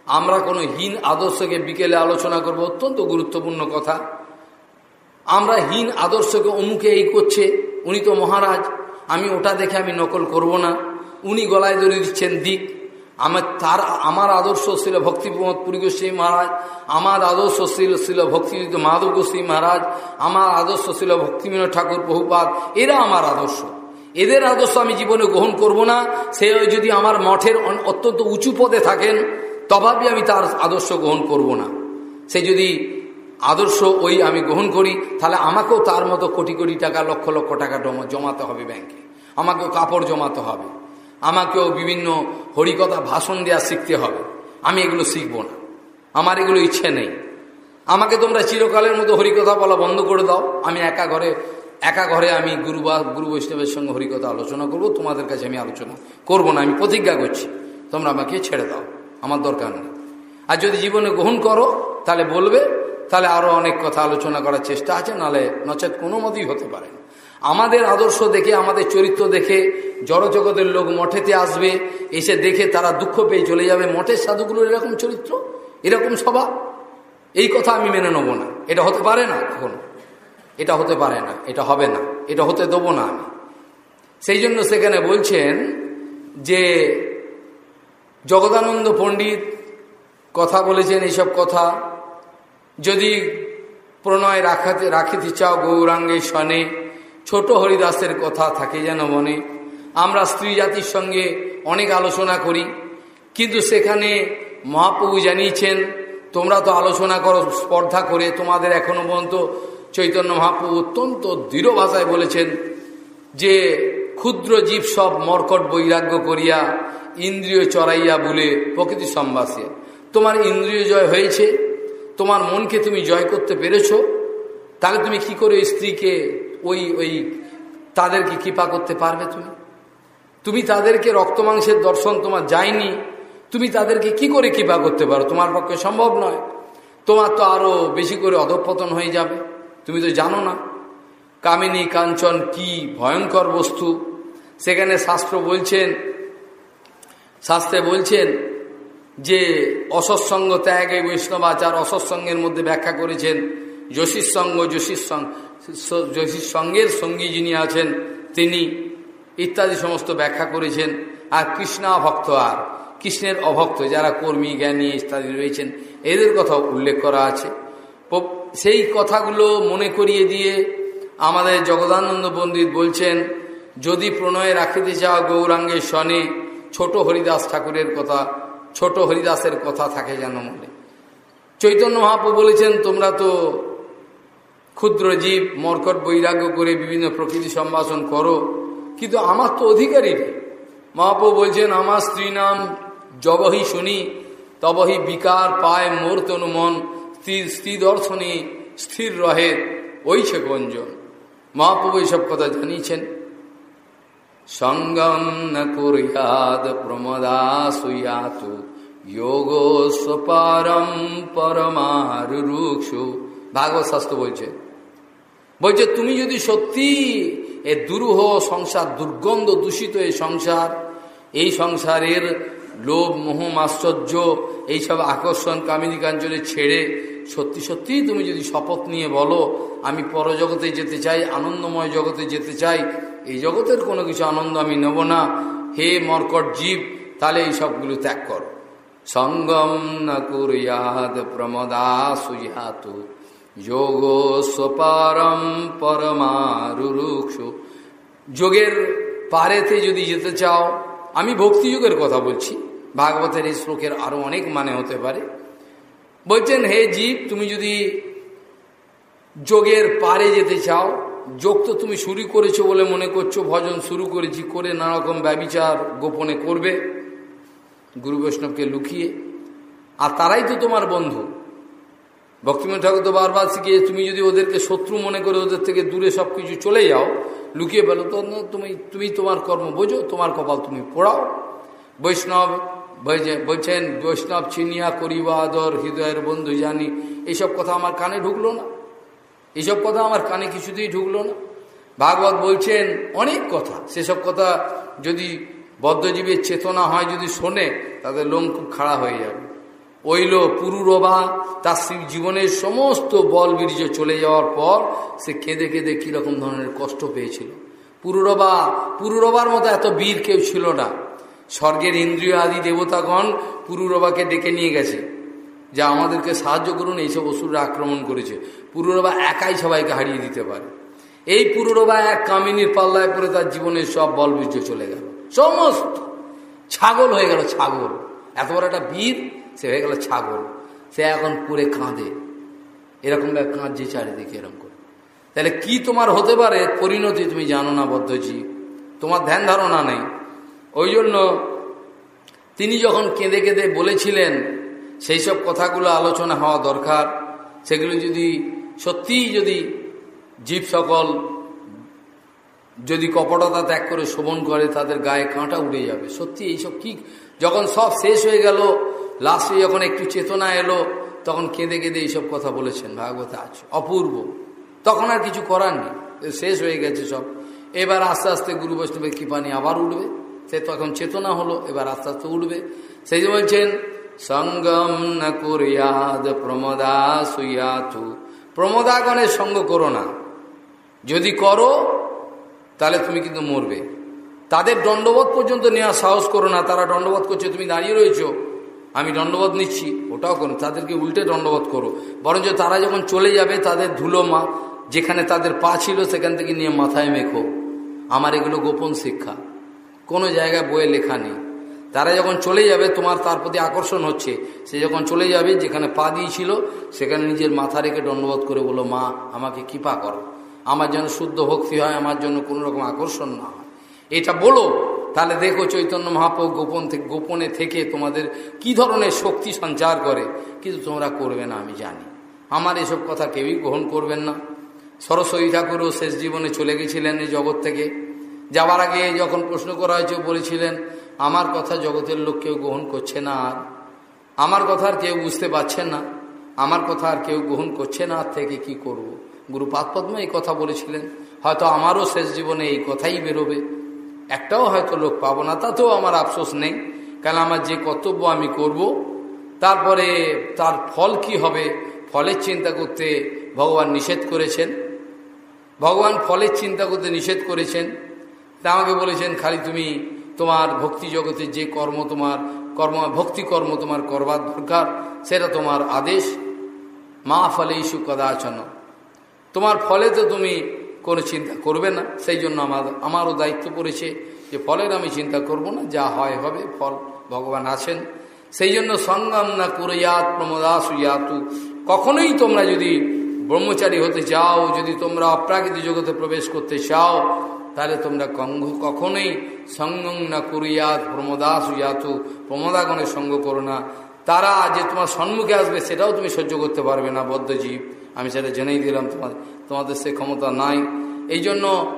আমরা কোনো হীন আদর্শকে বিকেলে আলোচনা করব, অত্যন্ত গুরুত্বপূর্ণ কথা। আমরা হীন আদর্শকে অমুকে এই করছে, উনি তো মহারাজ, আমি ওটা দেখে আমি নকল করব না। উনি গলায় ধরে দিচ্ছেন, দিক। আমার তার, আমার আদর্শ ছিল ভক্তিপ্রমোদ পুরী গোস্বী মহারাজ, আমার আদর্শ ছিল ছিল ভক্তিযুক্ত মাধব গোস্বী মহারাজ, আমার আদর্শ ছিল ভক্তিবিনোদ ঠাকুর বহুপাত এরা আমার আদর্শ। এদের আদর্শ আমি জীবনে গ্রহণ করব না, সে যদি আমার মঠের অত্যন্ত উঁচু পদে থাকেন তভাবি আমি তার আদর্শ গ্রহণ করব না। সে যদি আদর্শ ওই আমি গ্রহণ করি, তাহলে আমাকেও তার মতো কোটি কোটি টাকা, লক্ষ লক্ষ টাকা জমাতে হবে ব্যাংকে। আমাকেও কাপড় জমাতে হবে। আমাকেও বিভিন্ন হরিকথা ভাষণ দেওয়া শিখতে হবে। আমি এগুলো শিখব না। আমার এগুলো ইচ্ছে নেই। আমাকে তোমরা চিরকালের মতো হরিকথা বলা বন্ধ করে দাও। আমি একা ঘরে একা ঘরে আমি গুরু বা, গুরু বৈষ্ণবের সঙ্গে হরিকথা আলোচনা করব। তোমাদের কাছে আমি আলোচনা করব না। আমি প্রতিজ্ঞা করছি। তোমরা আমাকে ছেড়ে দাও। আমার দরকার নেই। আর যদি জীবনে গ্রহণ করো, তাহলে বলবে, তাহলে আরও অনেক কথা আলোচনা করার চেষ্টা আছে নাহলে নচেত কোনো মতেই হতে পারে আমাদের আদর্শ দেখে, আমাদের চরিত্র দেখে, জড়জগতের লোক মঠেতে আসবে, এসে দেখে তারা দুঃখ পেয়ে চলে যাবে। মঠের সাধুগুলোর এরকম চরিত্র? এরকম স্বভাব? এই কথা আমি মেনে নেব না। এটা হতে পারে না কখনো? এটা হতে পারে না। এটা হবে না। এটা হতে দেবো না আমি। সেই জন্য সেখানে বলছেন যে জগদানন্দ পণ্ডিত কথা বলেছেন এইসব কথা। যদি প্রণয় রাখাতে রাখিতে চাও গৌরাঙ্গের সনে, ছোট হরিদাসের কথা থাকে যেন মনে। আমরা স্ত্রী জাতির সঙ্গে অনেক আলোচনা করি, কিন্তু সেখানে মহাপ্রভু জানিয়েছেন, তোমরা তো আলোচনা করো, স্পর্ধা করে। তোমাদের এখনও পর্যন্ত চৈতন্য মহাপ্রভু অত্যন্ত দৃঢ় ভাষায় বলেছেন যে, ক্ষুদ্র জীব সব মর্কট বৈরাগ্য করিয়া ইন্দ্রিয় চড়াইয়া বলে প্রকৃতি সম্বাসে তোমার ইন্দ্রিয় জয় হয়েছে, তোমার মনকে তুমি জয় করতে পেরেছ, তাহলে তুমি কি করে স্ত্রীকে, ওই ওই তাদেরকে কৃপা করতে পারবে তুমি? তুমি তাদেরকে রক্ত মাংসের দর্শন তোমার যায়নি, তুমি তাদেরকে কি করে কৃপা করতে পারো? তোমার পক্ষে সম্ভব নয়। তোমার তো আরও বেশি করে অধপতন হয়ে যাবে, তুমি তো জানো না। কামিনী কাঞ্চন কি ভয়ঙ্কর বস্তু। সেখানে শাস্ত্র বলছেন শাস্ত্রে বলছেন যে অসৎসঙ্গ ত্যাগ এই বৈষ্ণবাচার অসৎসঙ্গের মধ্যে ব্যাখ্যা করেছেন যোশীর সঙ্গ যোশীর যোশীর সঙ্গের সঙ্গী যিনি আছেন, তিনি ইত্যাদি সমস্ত ব্যাখ্যা করেছেন। আর কৃষ্ণা ভক্ত আর, কৃষ্ণের অভক্ত, যারা কর্মী, জ্ঞানী ইত্যাদি রয়েছেন, এদের কথা উল্লেখ করা আছে। সেই কথাগুলো মনে করিয়ে দিয়ে আমাদের জগদানন্দ পণ্ডিত বলছেন, যদি প্রণয়ে রাখিতে চাও গৌরাঙ্গের সনে ছোট হরিদাস ঠাকুরের কথা, ছোট হরিদাসের কথা থাকে যেন মনে। চৈতন্য মহাপ্রু বলেছেন, তোমরা তো ক্ষুদ্র জীব, মর্কট বৈরাগ্য করে বিভিন্ন প্রকৃতি সম্ভাষণ করো, কিন্তু আমার তো অধিকারী মহাপ্রু বলছেন, আমার স্ত্রী নাম জবহি শুনি, তবহি বিকার পায় মোর তনু মন স্থির স্থির দর্শনে স্থির রহে ওইছে গঞ্জন। মহাপ্রভু এইসব কথা জানিয়েছেন। সঙ্গম ন কুরিয়াদ প্রমদাসুয়াতু যোগ স্বপারম পরমার রুক্ষু ভাগবত শাস্ত্র বলছে বলছে, তুমি যদি সত্যি এ দুরূহ সংসার, দুর্গন্ধ দূষিত এই সংসার, এই সংসারের লোভ, মোহ আশ্চর্য এইসব আকর্ষণ, কামিনী কাঞ্চলে ছেড়ে সত্যি সত্যিই তুমি যদি শপথ নিয়ে বলো, আমি পরজগতে যেতে চাই, আনন্দময় জগতে যেতে চাই এই জগতের কোনো কিছু আনন্দ আমি নেব না। হে মর্কট জীব, তাহলে এই সবগুলো ত্যাগ করো। সঙ্গম না কুরিয়াদ প্রমদা যোগ স্বপারম পরমারুরুক্ষ। যোগের পারেতে যদি যেতে চাও, আমি ভক্তিযুগের কথা বলছি। ভাগবতের এই শ্লোকের আরও অনেক মানে হতে পারে। বলছেন, হে জীব, তুমি যদি যোগের পারে যেতে চাও যোগ তো তুমি শুরু করেছ বলে মনে করছ, ভজন শুরু করেছি, করে নানারকম ব্যবিচার গোপনে করবে, গুরু বৈষ্ণবকে লুকিয়ে। আর তারাই তো তোমার বন্ধু। ভক্তিময় ঠাকুর তো বারবার শিখিয়ে, তুমি যদি ওদেরকে শত্রু মনে করে ওদের থেকে দূরে সব কিছু চলে যাও, লুকিয়ে পেল তো তুমি তুমি তোমার কর্ম বোঝো, তোমার কপাল তুমি পড়াও। বৈষ্ণব বলছেন, বৈষ্ণব চিনিয়া করিবা আদর হৃদয়ের বন্ধু জানি। এইসব কথা আমার কানে ঢুকলো না। এইসব কথা আমার কানে কিছুতেই ঢুকলো না। ভাগবত বলছেন অনেক কথা। সেসব কথা যদি বদ্ধজীবের চেতনা হয়, যদি শোনে, তাদের লোম খুব খাড়া হয়ে যাবে। ওইল পুরুরবা তার জীবনের সমস্ত বল বীর্য চলে যাওয়ার পর সে কেঁদে কেঁদে কীরকম ধরনের কষ্ট পেয়েছিল। পুরুরবা পুরুরবার মতো এত বীর কেউ ছিল না। স্বর্গের ইন্দ্রিয় আদি দেবতাগণ পুরুরবাকে ডেকে নিয়ে গেছে। যা আমাদেরকে সাহায্য করুন, এইসব অসুররা আক্রমণ করেছে। পুরুরবা একাই সবাইকে হারিয়ে দিতে পারে। এই পুরুরবা এক কামিনীর পাল্লায় পরে তার জীবনের সব বলবীর্য চলে গেল। সমস্ত ছাগল হয়ে গেল ছাগল। এত বড় একটা বীর, সে হয়ে গেল ছাগল। সে এখন পুরে কাঁদে। এরকম কাঁদছে চারিদিকে এরকম করে। তাহলে কি তোমার হতে পারে? পরিণতি তুমি জানো না বদ্ধজি। তোমার ধ্যান ধারণা নেই। ওই জন্য তিনি যখন কেঁদে কেঁদে বলেছিলেন, সেই সব কথাগুলো আলোচনা হওয়া দরকার। সেগুলো যদি সত্যিই যদি জীব সকল যদি কপটতা ত্যাগ করে শোভন করে, তাদের গায়ে কাঁটা উড়ে যাবে। সত্যি এইসব কি? যখন সব শেষ হয়ে গেল, লাস্টে যখন একটু চেতনা এলো, তখন কেঁদে কেঁদে এইসব কথা বলেছেন ভাগবত আছে অপূর্ব। তখন আর কিছু করার নেই। শেষ হয়ে গেছে সব। এবার আস্তে আস্তে গুরু বৈষ্ণবের কৃপানি আবার উঠবে। সে তখন চেতনা হলো, এবার আস্তে আস্তে উঠবে। সেই বলছেন, সঙ্গম না করিয়াদ প্রমদা সুয়াতু প্রমদাগণের সঙ্গ করো না। যদি করো, তাহলে তুমি কিন্তু মরবে। তাদের দণ্ডবোধ পর্যন্ত নেওয়ার সাহস করো না। তারা দণ্ডবোধ করছে, তুমি দাঁড়িয়ে রয়েছ, আমি দণ্ডবোধ নিচ্ছি, ওটাও করো তাদেরকে উল্টে দণ্ডবোধ করো। বরঞ্চ তারা যখন চলে যাবে, তাদের ধুলো মা, যেখানে তাদের পা ছিল, সেখান থেকে নিয়ে মাথায় মেখো। আমার এগুলো গোপন শিক্ষা। কোনো জায়গায় বইয়ে লেখা নেই। তারা যখন চলে যাবে, তোমার তার প্রতি আকর্ষণ হচ্ছে। সে যখন চলে যাবে, যেখানে পা দিয়েছিল, সেখানে নিজের মাথা রেখে দণ্ডবোধ করে বলো মা, আমাকে কৃপা করো। আমার যেন শুদ্ধ ভক্তি হয়, আমার জন্য কোনো রকম আকর্ষণ না হয়। এটা বলো। তাহলে দেখো, চৈতন্য মহাপ্রভু গোপন থেকে গোপনে থেকে তোমাদের কি ধরনের শক্তি সঞ্চার করে, কিন্তু তোমরা করবে না, আমি জানি। আমার এসব কথা কেউই গ্রহণ করবেন না। সরস্বতী ঠাকুরও শেষ জীবনে চলে গেছিলেন এই জগৎ থেকে। যাবার আগে যখন প্রশ্ন করা হয়েছে, বলেছিলেন আমার কথা জগতের লোক কেউ গ্রহণ করছে না আর। আমার কথা আর কেউ বুঝতে পারছেন না। আমার কথা আর কেউ গ্রহণ করছে না, আর থেকে কি করব। গুরু পাদপদ্ম এই কথা বলেছিলেন। হয়তো আমারও শেষ জীবনে এই কথাই বেরোবে। একটাও হয়তো লোক পাবো না, তাতেও আমার আফসোস নেই। কারণ আমার যে কর্তব্য আমি করব, তারপরে তার ফল কি হবে, ফলের চিন্তা করতে ভগবান নিষেধ করেছেন। ভগবান ফলের চিন্তা করতে নিষেধ করেছেন। তা আমাকে বলেছেন, খালি তুমি তোমার ভক্তি জগতে যে কর্ম তোমার কর্ম, ভক্তি কর্ম তোমার করবার দরকার, সেটা তোমার আদেশ। মা ফলে ইস্যু কদাচন। তোমার ফলে তো তুমি কোনো চিন্তা করবে না। সেই জন্য আমার আমারও দায়িত্ব পড়েছে যে ফলের আমি চিন্তা করব না, যা হয় হবে, ফল ভগবান আছেন। সেই জন্য সঙ্গম না কুরয়াত প্রমদাস ইয়াতু। কখনোই তোমরা যদি ব্রহ্মচারী হতে চাও, যদি তোমরা অপ্রাকৃত জগতে প্রবেশ করতে চাও তাহলে তোমরা কঙ্গ কখনোই সঙ্গম না কুরিয়াত প্রমদাস ইয়াতু, প্রমদাগণের সঙ্গ করো না। তারা যে তোমার সম্মুখে আসবে, সেটাও তুমি সহ্য করতে পারবে না, বদ্ধজীব। আমি সেটা জেনেই দিলাম তোমার তোমাদের সে ক্ষমতা নাই। এই জন্য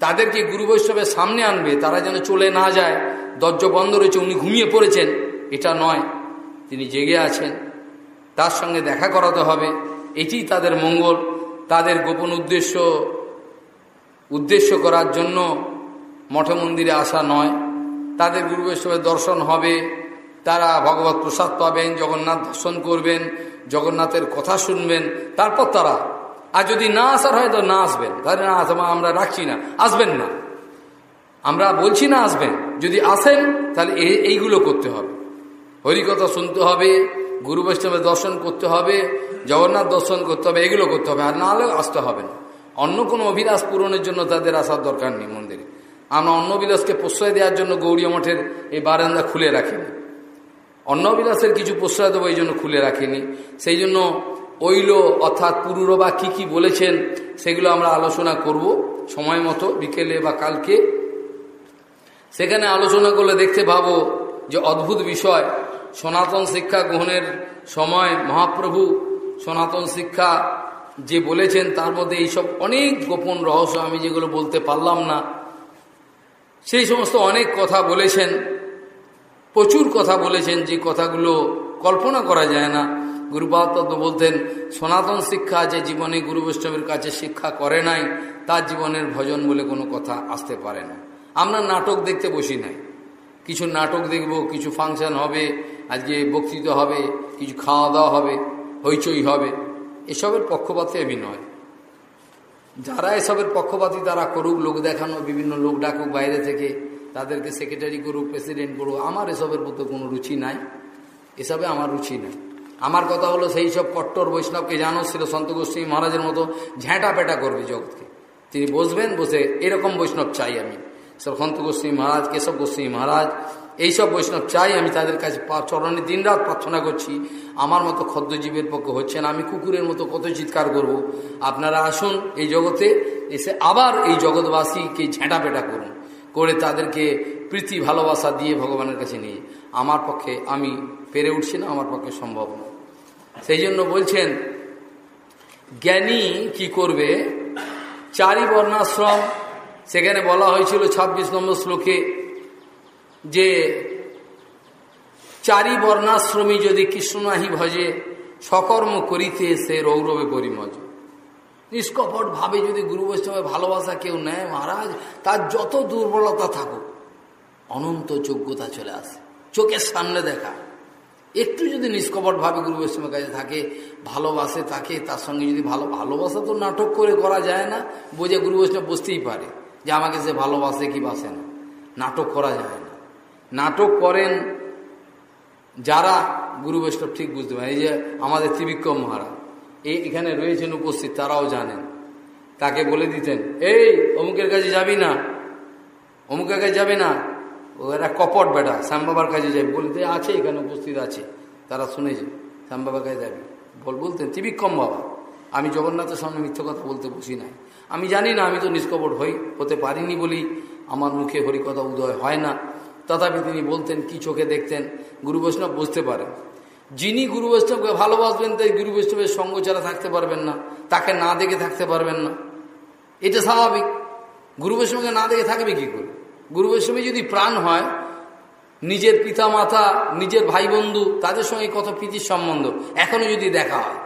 তাদেরকে গুরু বৈষ্ণবের সামনে আনবে, তারা যেন চলে না যায়। দরজ বন্ধ রয়েছে, উনি ঘুমিয়ে পড়েছেন। এটা নয়, তিনি জেগে আছেন। তার সঙ্গে দেখা করাতে হবে। এটি তাদের মঙ্গল। তাদের গোপন উদ্দেশ্য উদ্দেশ্য করার জন্য মঠ মন্দিরে আসা নয়। তাদের গুরু বৈষ্ণবের দর্শন হবে। তারা ভগবত প্রসাদ পাবেন, জগন্নাথ দর্শন করবেন, জগন্নাথের কথা শুনবেন। তারপর তারা, আর যদি না আসার হয় তো না আসবেন। তাহলে না আসা আমরা রাখছি না, আসবেন না। আমরা বলছি না আসবেন। যদি আসেন, তাহলে এইগুলো করতে হবে। হরিকথা শুনতে হবে গুরু বৈষ্ণবের দর্শন করতে হবে, জগন্নাথ দর্শন করতে হবে, এগুলো করতে হবে, আর না হলেও আসতে হবে না। অন্য কোনো অভিলাষ পূরণের জন্য তাদের আসার দরকার নেই মন্দিরে। আমরা অন্য বিলাসকে প্রশ্রয় দেওয়ার জন্য গৌরীয় মঠের এই বারান্দা খুলে রাখিনি। অন্য বিলাসের কিছু প্রশ্রয় দেবো এই জন্য খুলে রাখিনি। সেই জন্য ঐল অর্থাৎ পুরুরো বা কী কী বলেছেন সেগুলো আমরা আলোচনা করব সময় মতো, বিকেলে বা কালকে। সেখানে আলোচনা করলে দেখতে পাবো যে অদ্ভুত বিষয়, সনাতন শিক্ষা গ্রহণের সময় মহাপ্রভু সনাতন শিক্ষা যে বলেছেন, তার মধ্যে এইসব অনেক গোপন রহস্য আমি যেগুলো বলতে পারলাম না। সেই সমস্ত অনেক কথা বলেছেন, প্রচুর কথা বলেছেন, যে কথাগুলো কল্পনা করা যায় না। গুরুপাদ বলতেন, সনাতন শিক্ষা যে জীবনে গুরু বৈষ্ণবের কাছে শিক্ষা করে নাই, তার জীবনের ভজন বলে কোনো কথা আসতে পারে না। আমরা নাটক দেখতে বসি নাই। কিছু নাটক দেখব, কিছু ফাংশন হবে, আজকে বক্তৃতা হবে, কিছু খাওয়া দাওয়া হবে, হইচই হবে। এসবের পক্ষপাতে আমি নয়। যারা এসবের পক্ষপাতী, তারা করুক, লোক দেখানো, বিভিন্ন লোক ডাকুক, বাইরে থেকে তাদেরকে সেক্রেটারি করুক প্রেসিডেন্ট করুক, আমার এসবের মতো কোনো রুচি নাই। এসবে আমার রুচি নাই। আমার কথা হলো সেই সব কট্টর বৈষ্ণবকে জানো ছিল সন্ত গোস্বামী মহারাজের মতো ঝ্যাঁটা পেটা করবে জগৎকে। তিনি বসবেন, বসে এরকম বৈষ্ণব চাই আমি। সন্ত গোস্বামী মহারাজ, কেশব গোস্বামী মহারাজ এইসব বৈষ্ণব চাই, আমি তাদের কাছে চরণে দিনরাত প্রার্থনা করছি। আমার মতো ক্ষদ্রজীবের পক্ষে হচ্ছে না, আমি কুকুরের মতো কত চিৎকার করব। আপনারা আসুন এই জগতে, এসে আবার এই জগৎবাসীকে ঝেঁটা পেটা করুন, করে তাদেরকে প্রীতি, ভালোবাসা দিয়ে ভগবানের কাছে নিয়ে আমার পক্ষে আমি পেরে উঠছি না, আমার পক্ষে সম্ভব না। সেই জন্য বলছেন, জ্ঞানী কি করবে? চারি বর্ণাশ্রম, সেখানে বলা হয়েছিল ২৬ নম্বর শ্লোকে যে চারি বর্ণাশ্রমী যদি কৃষ্ণনাহি ভজে, সকর্ম করিতে সে রৌরবে পরিমজ। নিষ্কপট ভাবে যদি গুরু বৈষ্ণবের ভালোবাসা কেউ নেয় মহারাজ, তার যত দুর্বলতা থাকুক, অনন্ত যোগ্যতা চলে আসে। চোখের সামনে দেখা। একটু যদি নিষ্কপট ভাবে গুরু বৈষ্ণবের কাছে থাকে, ভালোবাসে তাকে, তার সঙ্গে যদি ভালো, ভালোবাসা তো নাটক করে করা যায় না, বোঝে গুরু বৈষ্ণব বুঝতেই পারে যে আমাকে সে ভালোবাসে কি বাসে না। নাটক করা যায় না। নাটক করেন যারা গুরু বৈষ্ণব ঠিক বুঝতে পারে এই যে আমাদের ত্রিবিক্রম মহারাজ এই এখানে রয়েছেন উপস্থিত, তারাও জানেন। তাকে বলে দিতেন, এই, অমুকের কাছে যাবি না, অমুকের কাছে যাবে না। ও একটা কপট বেটা, শ্যামবাবার কাছে যাবি। বলতে আছে, এখানে উপস্থিত আছে। তারা শুনেছে, শ্যামবাবার কাছে যাবি। বল, বলতেন, ত্রিবিক্রম বাবা, আমি জগন্নাথের সামনে মিথ্য কথা বলতে বসি নাই। আমি জানি না, আমি তো নিষ্কপট হই, হতে পারিনি বলি। আমার মুখে হরিকথা উদয় হয় না। তথাপি তিনি বলতেন, কি চোখে দেখতেন, গুরু বৈষ্ণব বুঝতে পারে যিনি গুরু বৈষ্ণবকে ভালোবাসবেন, তাই গুরু বৈষ্ণবের সঙ্গ ছাড়া থাকতে পারবেন না, তাকে না দেখে থাকতে পারবেন না। এটা স্বাভাবিক। গুরু বৈষ্ণবকে না দেখে থাকবে কি করে? গুরু বৈষ্ণবে যদি প্রাণ হয়, নিজের পিতা মাতা নিজের ভাই বন্ধু তাদের সঙ্গে কত প্রীতির সম্বন্ধ, এখনও যদি দেখা হয়।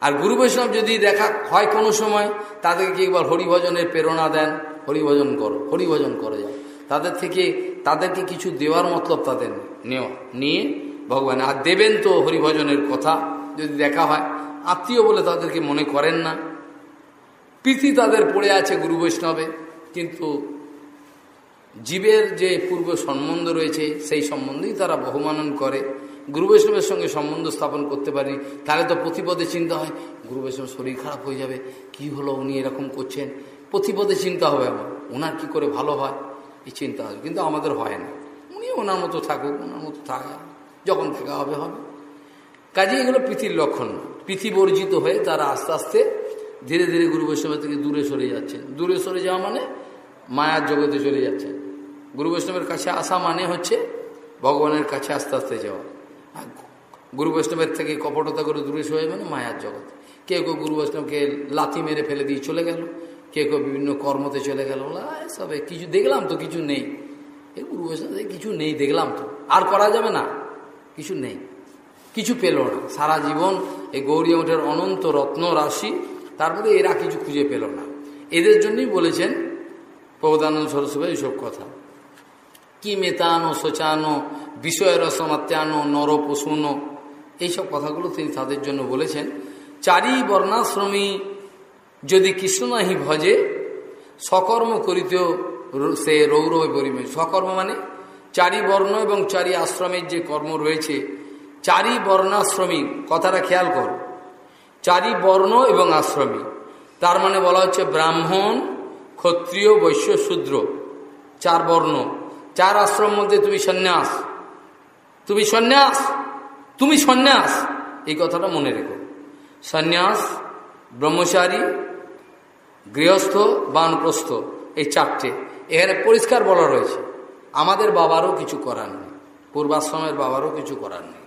আর গুরু বৈষ্ণব যদি দেখা হয় কোনো সময়, তাদেরকে একবার হরিভজনের প্রেরণা দেন, হরিভজন করো, হরিভজন করে যাও তাদের থেকে তাদেরকে কিছু দেওয়ার মতলব তাদের নেওয়া, নিয়ে ভগবান, আর দেবেন তো হরিভজনের কথা যদি দেখা হয়, আত্মীয় বলে তাদেরকে মনে করেন না। প্রীতি তাদের পড়ে আছে গুরু বৈষ্ণবে, কিন্তু জীবের যে পূর্ব সম্বন্ধ রয়েছে, সেই সম্বন্ধেই তারা বহুমানন করে। গুরু বৈষ্ণবের সঙ্গে সম্বন্ধ স্থাপন করতে পারি তাহলে তো প্রতিপদে চিন্তা হয়, গুরু বৈষ্ণব শরীর খারাপ হয়ে যাবে, কি হলো উনি এরকম করছেন? প্রতিপদে চিন্তা হবে আমার ওনার কি করে ভালো হয়? এই চিন্তা হবে কিন্তু আমাদের হয় না। উনি ওনার মতো থাকুক, ওনার মতো থাকা। যখন থাকা হবে হবে। কাজে এগুলো পৃথিবীর লক্ষণ পৃথিবী বর্জিত হয়ে তারা আস্তে আস্তে ধীরে ধীরে গুরু বৈষ্ণবের থেকে দূরে সরে যাচ্ছেন দূরে সরে যাওয়া মানে মায়ার জগতে চলে যাচ্ছেন গুরু বৈষ্ণবের কাছে আসা মানে হচ্ছে ভগবানের কাছে আস্তে আস্তে যাওয়া। গুরু বৈষ্ণবের থেকে কপটতা করে দূরে সরে মানে মায়ার জগৎ। কেউ কেউ গুরু বৈষ্ণবকে লাথি মেরে ফেলে দিয়ে চলে গেল। কেউ কেউ বিভিন্ন কর্মতে চলে গেল। সবে, কিছু দেখলাম তো, কিছু নেই। গুরু বৈষ্ণব কিছু নেই, দেখলাম তো। আর করা যাবে না। কিছু নেই। কিছু পেল না। সারা জীবন এই গৌরী মঠের অনন্ত রত্ন রাশি, তারপরে এরা কিছু খুঁজে পেল না। এদের জন্যই বলেছেন প্রবোধানন্দ সরস্বতী এইসব কথা। কি মেতানো, শোচানো, বিষয় রসমাত্যানো নর পশুনো এইসব কথাগুলো তিনি তাদের জন্য বলেছেন। চারি বর্ণাশ্রমী যদি কৃষ্ণ নাহি ভজে সকর্ম করিতেও সে রৌরবে পরিমেয়। সকর্ম মানে চারি বর্ণ এবং চারি আশ্রমের যে কর্ম রয়েছে, চারি বর্ণাশ্রমী, কথাটা খেয়াল কর। চারি বর্ণ এবং আশ্রমী। তার মানে বলা হচ্ছে ব্রাহ্মণ, ক্ষত্রিয়, বৈশ্য, শূদ্র। চার বর্ণ। চার আশ্রম মধ্যে তুমি সন্ন্যাস। তুমি সন্ন্যাস? তুমি সন্ন্যাস? এই কথাটা মনে রেখো। সন্ন্যাস, ব্রহ্মচারী গৃহস্থ বানপ্রস্থ, এই চারটে। এখানে পরিষ্কার বলা রয়েছে, আমাদের বাবারও কিছু করার নেই, পূর্বাশ্রমের বাবারও কিছু করার নেই।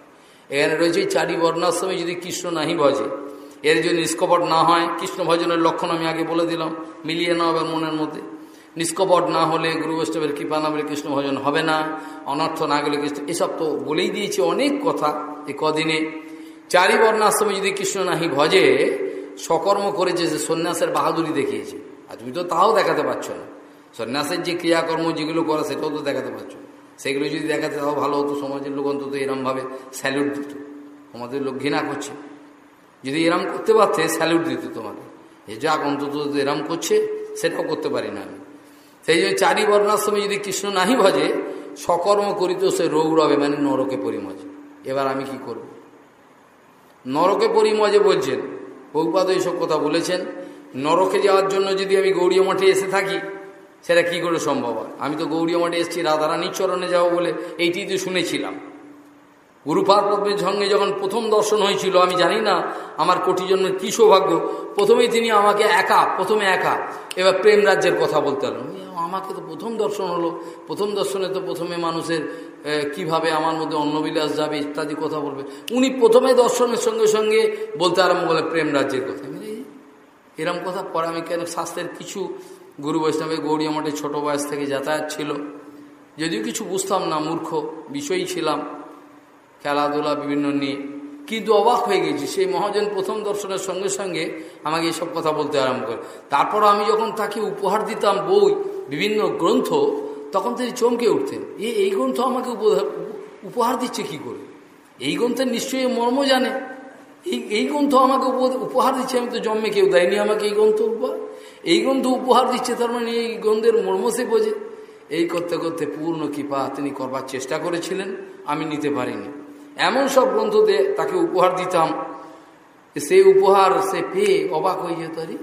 এখানে রয়েছে চারি বর্ণাশ্রমে যদি কৃষ্ণ নাহি ভজে, এর যদি নিষ্কপট না হয়, কৃষ্ণ ভজনের লক্ষণ আমি আগে বলে দিলাম, মিলিয়ে না হবে মনের মধ্যে। নিষ্কপট না হলে গুরু বৈষ্ণবের কৃপা না হলে কৃষ্ণ ভজন হবে না, অনর্থ না গেলে কৃষ্ণ, এসব তো বলেই দিয়েছি অনেক কথা এই কদিনে। চারি বর্ণাশ্রমে যদি কৃষ্ণ নাহি ভজে সকর্ম করেছে যে সন্ন্যাসের বাহাদুরি দেখিয়েছে। আর তুমি তো তাও দেখাতে পারছ না। সন্ন্যাসের যে ক্রিয়াকর্ম যেগুলো করে, সেটাও তো দেখাতে পারছ সেগুলো যদি দেখাতে তাও ভালো হতো, সমাজের লোক অন্তত এরমভাবে স্যালুট দিত। আমাদের লোক ঘৃণা করছে। যদি এরম করতে পারতে, স্যালুট দিত তোমাকে। এ যাক, অন্তত এরম করছে, সেটাও করতে পারি না আমি। সেই যে চারি বর্ণাশ্রমে যদি কৃষ্ণ নাহি ভজে সকর্ম করিত সে রোগ রবে মানে নরকে পরিমজে। এবার আমি কি করব? নরকে পরিমজে বলছেন বহুপাদ এইসব কথা বলেছেন। নরকে যাওয়ার জন্য যদি আমি গৌরীয় মাঠে এসে থাকি, সেটা কি করে সম্ভব হয়? আমি তো গৌরীয় মাঠে এসেছি, রাধারানীর চরণে যাব বলে এইটি তো শুনেছিলাম। গুরুপাদ পদ্মের সঙ্গে যখন প্রথম দর্শন হয়েছিল, আমি জানি না আমার কোটি জন্মের কী সৌভাগ্য, প্রথমেই তিনি আমাকে একা, প্রথমে একা, এবার প্রেম রাজ্যের কথা বলতে আমাকে তো প্রথম দর্শন হলো, প্রথম দর্শনে তো প্রথমে মানুষের কীভাবে আমার মধ্যে অন্নবিলাস যাবে ইত্যাদি কথা বলবে। উনি প্রথমে দর্শনের সঙ্গে সঙ্গে বলতে আরম্ভ করলে প্রেম রাজ্যের কথা। এরম কথা পরে আমি কেন শাস্ত্রের কিছু গুরু বৈষ্ণবের গৌরী মঠে ছোটো বয়স থেকে যাতায়াত ছিল, যদিও কিছু বুঝতাম না, মূর্খ বিষয়ই ছিলাম। খেলাধুলা বিভিন্ন নিয়ে। কিন্তু অবাক হয়ে গেছি, সেই মহাজন প্রথম দর্শনের সঙ্গে সঙ্গে আমাকে এসব কথা বলতে আরম্ভ করে। তারপর আমি যখন তাকে উপহার দিতাম বই, বিভিন্ন গ্রন্থ, তখন তিনি চমকে উঠতেন। এ, এই গ্রন্থ আমাকে উপহার দিচ্ছে কি করে? এই গ্রন্থের নিশ্চয়ই মর্ম জানে। এই এই গ্রন্থ আমাকে উপহার দিচ্ছে, আমি তো জন্মে কেউ দেয়নি আমাকে এই গ্রন্থ উপহার। এই গ্রন্থ উপহার দিচ্ছে, তার মানে এই গ্রন্থের মর্ম সে বোঝে। এই করতে করতে পূর্ণ কৃপা তিনি করবার চেষ্টা করেছিলেন, আমি নিতে পারিনি। এমন সব গ্রন্থতে তাকে উপহার দিতাম সেই উপহার সে পেয়ে অবাক হয়ে যেত, আরে,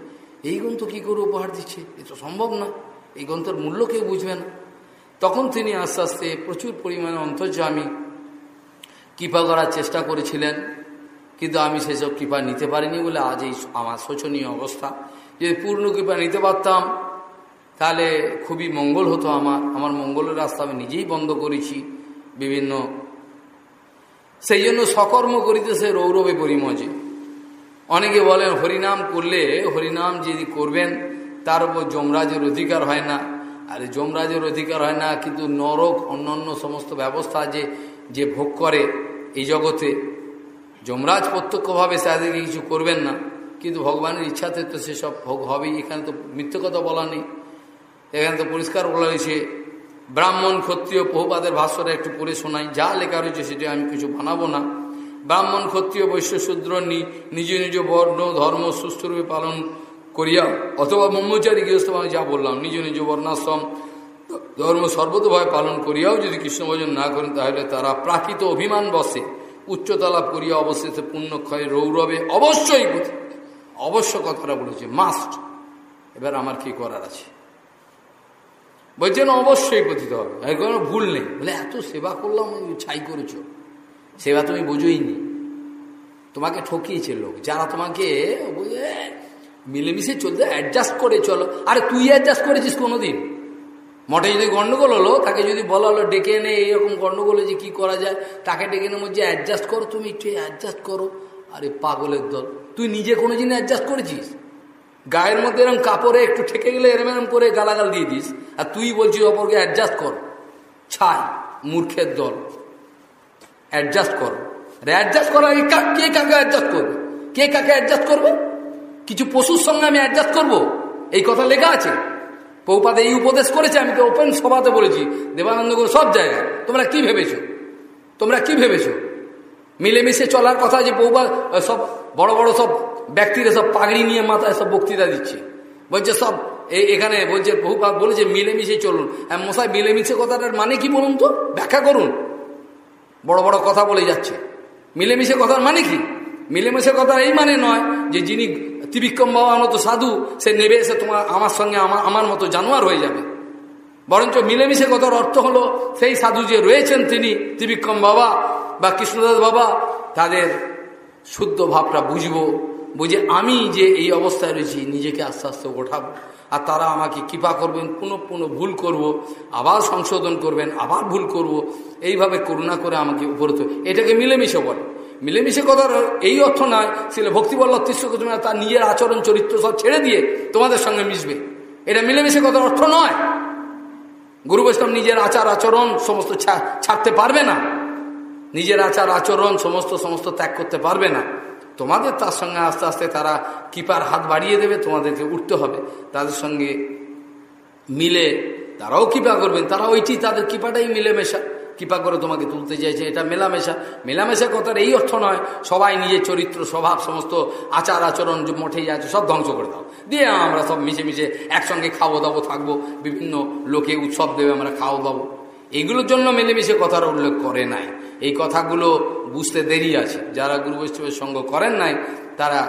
এই গ্রন্থ কী করে উপহার দিচ্ছে? এ তো সম্ভব না, এই গ্রন্থের মূল্য কেউ বুঝবে না। তখন তিনি আস্তে আস্তে প্রচুর পরিমাণে অন্তর্যামী, কৃপা করার চেষ্টা করেছিলেন, কিন্তু আমি সেসব কৃপা নিতে পারিনি বলে আজ এই আমার শোচনীয় অবস্থা। যদি পূর্ণ কৃপা নিতে পারতাম, তাহলে খুবই মঙ্গল হতো আমার। আমার মঙ্গলের রাস্তা আমি নিজেই বন্ধ করেছি। বিভিন্ন সেই জন্য সকর্ম করিতেছে রৌরবে পরিমজে। অনেকে বলেন, হরিনাম করলে, হরিনাম যদি করবেন, তার উপর যমরাজের অধিকার হয় না। আরে, যমরাজের অধিকার হয় না, কিন্তু নরক, অন্যান্য সমস্ত ব্যবস্থা যে যে ভোগ করে এই জগতে, যমরাজ প্রত্যক্ষভাবে তাদেরকে কিছু করবেন না। কিন্তু ভগবানের ইচ্ছাতে তো সেসব ভোগ হবেই, এখানে তো মিথ্য কথা বলা নেই। এখানে তো পরিষ্কার বলা হয়েছে ব্রাহ্মণ, ক্ষত্রিয় বহুপাদের ভাষ্যটা একটু পড়ে শোনাই। যা লেখা রয়েছে সেটা আমি কিছু বানাবো না। ব্রাহ্মণ, ক্ষত্রিয় বৈশ্য শূদ্র নিজ নিজ বর্ণ, ধর্ম সুস্থরূপে পালন করিয়া অথবা ব্রহ্মচারী, গৃহস্থ মানে যা বললাম, নিজ নিজ বর্ণাশ্রম, ধর্ম সর্বতভাবে পালন করিয়াও যদি কৃষ্ণ ভজন না করেন, তাহলে তারা প্রাকৃত অভিমান বসে উচ্চতা করিয়া অবশেষে পুণ্যক্ষয় রৌরবে অবশ্যই অবশ্য কথাটা বলেছে, মাস্ট। এবার আমার কি করার আছে? বলছেন অবশ্যই পতিত হবে। কোনো ভুল নেই। বলে, এত সেবা করলাম ছাই করেছ। সেবা তুমি বোঝোইনি। তোমাকে ঠকিয়েছে লোক। যারা তোমাকে মিলেমিশে চলতে অ্যাডজাস্ট করে চলো। আরে, তুই অ্যাডজাস্ট করেছিস কোনোদিন? মঠে যদি গণ্ডগোল হলো, তাকে যদি বলা হলো, ডেকে এনে এইরকম গন্ডগোল যে কি করা যায়? তাকে ডেকে এনে মধ্যে অ্যাডজাস্ট করো, তুমি একটু অ্যাডজাস্ট করো। আরে, পাগলের দল। তুই নিজে কোনো জিনিস অ্যাডজাস্ট করেছিস? গায়ের মধ্যে এরম কাপড়ে একটু ঠেকে গেলে এরম এরম করে গালাগাল দিয়ে দিস। আর তুই বলছিস অপরকে অ্যাডজাস্ট কর। ছাই, মূর্খের দল। অ্যাডজাস্ট কর। অ্যাডজাস্ট করা আগে কে কাকে অ্যাডজাস্ট করবে? কে কাকে অ্যাডজাস্ট করবে? কিছু পশুর সঙ্গে আমি অ্যাডজাস্ট করব? এই কথা লেখা আছে। পৌপাতে এই উপদেশ করেছে, আমি তো ওপেন সভাতে বলেছি। দেবানন্দ করে সব জায়গায়। তোমরা কি ভেবেছো? তোমরা কি ভেবেছো? মিলেমিশে চলার কথা যে পৌপা সব বড় বড় সব ব্যক্তিরা সব পাগড়ি নিয়ে মাথায় সব বক্তৃতা দিচ্ছে। বলছে সব এখানে বলছে, বহুপাত বলেছে, মিলেমিশে চলুন। হ্যাঁ মশাই, মিলেমিশে কথাটার মানে কি বলুন তো? ব্যাখ্যা করুন। বড় বড় কথা বলে যাচ্ছে। মিলেমিশে কথার মানে কি? মিলেমিশে কথা এই মানে নয় যে যিনি ত্রিবিক্রম বাবার মতো সাধু, সে নেবে এসে তোমার, আমার সঙ্গে আমার আমার মতো জানোয়ার হয়ে যাবে। বরঞ্চ মিলেমিশে কথার অর্থ হলো, সেই সাধু যে রয়েছেন তিনি, ত্রিবিক্রম বাবা বা কৃষ্ণদাস বাবা, তাদের শুদ্ধ ভাবটা বুঝব বুঝে আমি যে এই অবস্থায় রয়েছি, নিজেকে আস্তে আস্তে ওঠাবো। আর তারা আমাকে কৃপা করবেন পুনঃ পুনঃ ভুল করব, আবার সংশোধন করবেন, আবার ভুল করব। এইভাবে করুণা করে আমাকে উপরে তো এটাকে মিলেমিশে বলে। মিলেমিশে কথার এই অর্থ নয়, ছিল ভক্তিবল্লভ তীর্থ তার নিজের আচরণ, চরিত্র সব ছেড়ে দিয়ে তোমাদের সঙ্গে মিশবে। এটা মিলেমিশে কথার অর্থ নয়। গুরু বৈষ্ণব নিজের আচার, আচরণ সমস্ত ছাড়তে পারবে না। নিজের আচার, আচরণ সমস্ত সমস্ত ত্যাগ করতে পারবে না। তোমাদের তার সঙ্গে আস্তে আস্তে তারা কিপার হাত বাড়িয়ে দেবে, তোমাদেরকে উঠতে হবে। তাদের সঙ্গে মিলে তারাও কৃপা করবেন। তারা ওইটি তাদের কৃপাটাই মিলেমেশা। কৃপা করে তোমাকে তুলতে চাইছে, এটা মেলামেশা। মেলামেশা কথার এই অর্থ নয়, সবাই নিজের চরিত্র, স্বভাব, সমস্ত আচার আচরণ যে মঠে আছে, সব ধ্বংস করে দাও। দিয়ে আমরা সব মিশে মিশে একসঙ্গে খাব দাবো থাকব, বিভিন্ন লোকে উৎসব দেবে, আমরা খাওয়া দাবো। এগুলোর জন্য মিলেমিশে কথার উল্লেখ করে নাই। এই কথাগুলো বুঝতে দেরি আছে। যারা গুরু বৈষ্ণবের সঙ্গ করেন নাই, তারা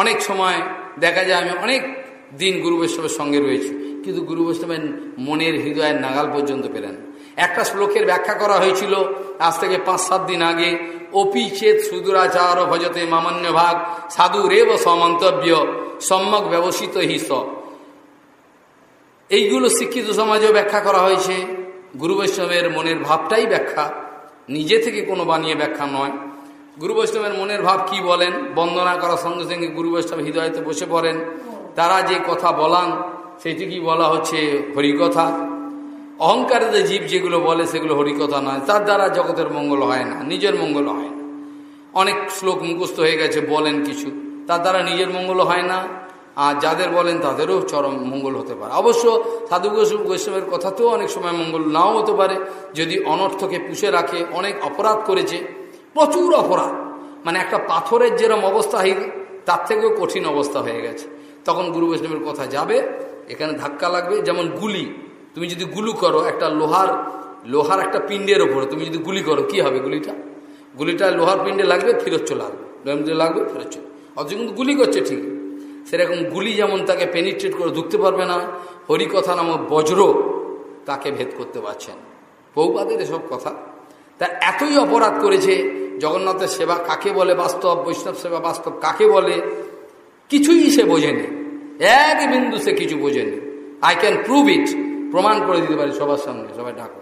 অনেক সময় দেখা যায় আমি অনেক দিন গুরু বৈষ্ণবের সঙ্গে রয়েছি, কিন্তু গুরু বৈষ্ণবের মনের হৃদয়ের নাগাল পর্যন্ত পেলেন একটা শ্লোকের ব্যাখ্যা করা হয়েছিল, আজ থেকে পাঁচ সাত দিন আগে, অপি চেত সুদূরাচার ভজতে মামান্য ভাগ সাধু রেব সমন্তব্য, সম্যক ব্যবসিত হিস এইগুলো শিক্ষিত সমাজেও ব্যাখ্যা করা হয়েছে, গুরু বৈষ্ণবের মনের ভাবটাই ব্যাখ্যা। নিজে থেকে কোনো বানিয়ে ব্যাখ্যা নয়। গুরু বৈষ্ণবের মনের ভাব কি বলেন? বন্দনা করার সঙ্গে সঙ্গে গুরু বৈষ্ণব হৃদয়তে বসে পড়েন। তারা যে কথা বলান সেটি কি বলা হচ্ছে হরিকথা। অহংকারের জীব যেগুলো বলে, সেগুলো হরিকথা নয়। তার দ্বারা জগতের মঙ্গল হয় না, নিজের মঙ্গল হয় না। অনেক শ্লোক মুখস্থ হয়ে গেছে, বলেন কিছু। তার দ্বারা নিজের মঙ্গল হয় না আর যাদের বলেন তাদেরও চরম মঙ্গল হতে পারে। অবশ্য সাধু বৈষ্ণবের কথাতেও অনেক সময় মঙ্গল নাও হতে পারে। যদি অনর্থকে পুষে রাখে, অনেক অপরাধ করেছে, প্রচুর অপরাধ। মানে একটা পাথরের যেরম অবস্থা তার থেকেও কঠিন অবস্থা হয়ে গেছে। তখন গুরু বৈষ্ণবের কথা যাবে, এখানে ধাক্কা লাগবে। যেমন গুলি, তুমি যদি গুলু করো, একটা লোহার লোহার একটা পিণ্ডের ওপরে তুমি যদি গুলি করো, কি হবে গুলিটা? গুলিটা লোহার পিণ্ডে লাগবে, ফেরত চলে আসবে। লাগবে, ফেরত চলে অথচ কিন্তু গুলি করছে ঠিক সেরকম গুলি যেমন তাকে পেনিট্রেট করে ঢুকতে পারবে না, হরিকথা নামক বজ্র তাকে ভেদ করতে পারছেন বহুপাদের এসব কথা। তা এতই অপরাধ করেছে, জগন্নাথের সেবা কাকে বলে বাস্তব, বৈষ্ণব সেবা বাস্তব কাকে বলে, কিছুই সে বোঝেনি। এক বিন্দু সে কিছু বোঝেনি। আই ক্যান প্রুভ ইট প্রমাণ করে দিতে পারি সবার সামনে, সবাই ডাকো।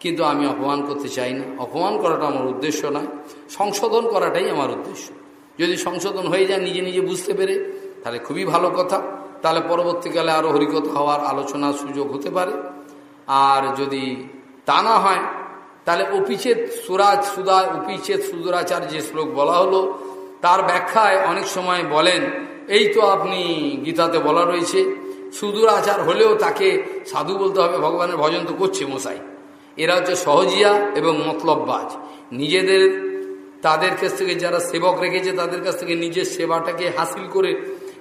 কিন্তু আমি অপমান করতে চাই না। অপমান করাটা আমার উদ্দেশ্য নয়, সংশোধন করাটাই আমার উদ্দেশ্য। যদি সংশোধন হয়ে যায়, নিজে নিজে বুঝতে পেরে তাহলে খুবই ভালো কথা। তাহলে পরবর্তীকালে আরও হরিকথা হওয়ার আলোচনার সুযোগ হতে পারে। আর যদি তা না হয়, তাহলে অপিচেত সুরাজ সুদা অপিচেত সুদরাচার যে শ্লোক বলা হলো, তার ব্যাখ্যায় অনেক সময় বলেন, এই তো আপনি গীতাতে বলা রয়েছে সুদূর আচার হলেও তাকে সাধু বলতে হবে, ভগবানের ভজন তো করছে মশাই। এরা হচ্ছে সহজিয়া এবং মতলববাজ। নিজেদের, তাদের কাছ থেকে যারা সেবক রেখেছে, তাদের কাছ থেকে নিজের সেবাটাকে হাসিল করে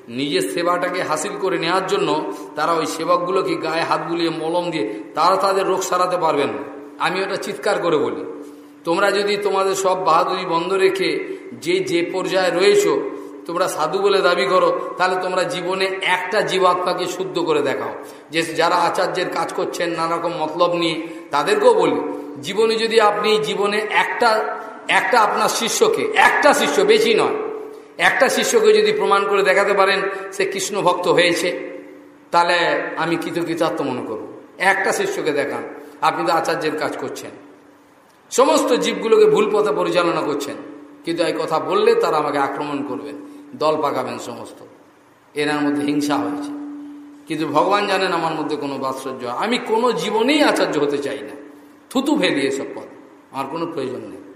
নিজের সেবাটাকে হাসিল করে নেওয়ার জন্য তারা ওই সেবকগুলোকে গায়ে হাত বুলিয়ে মলম দিয়ে তারা তাদের রোগ সারাতে পারবেন না। আমি ওটা চিৎকার করে বলি। তোমরা যদি তোমাদের সব বাহাদুরি বন্ধ রেখে যে যে পর্যায়ে রয়েছো, তোমরা সাধু বলে দাবি করো, তাহলে তোমরা জীবনে একটা জীবাত্মাকে শুদ্ধ করে দেখাও। যে যারা আচার্যের কাজ করছেন নানা রকম মতলব নিয়ে, তাদেরকেও বলি, জীবনে যদি আপনি জীবনে একটা একটা আপনার শিষ্যকে, একটা শিষ্য বেশি নয় একটা শিষ্যকে যদি প্রমাণ করে দেখাতে পারেন সে কৃষ্ণ ভক্ত হয়েছে, তাহলে আমি কৃতকৃতার্থ মনে করব। একটা শিষ্যকে দেখান, আপনি তো আচার্যের কাজ করছেন। সমস্ত জীবগুলোকে ভুল পথে পরিচালনা করছেন, কিন্তু এই কথা বললে তারা আমাকে আক্রমণ করবেন দল পাকাবেন সমস্ত। এনার মধ্যে হিংসা হয়েছে। কিন্তু ভগবান জানেন আমার মধ্যে কোনো বাৎসর্য। আমি কোনো জীবনেই আচার্য হতে চাই না। থুতু ফেলি এসব পথ আমার কোনো প্রয়োজন নেই।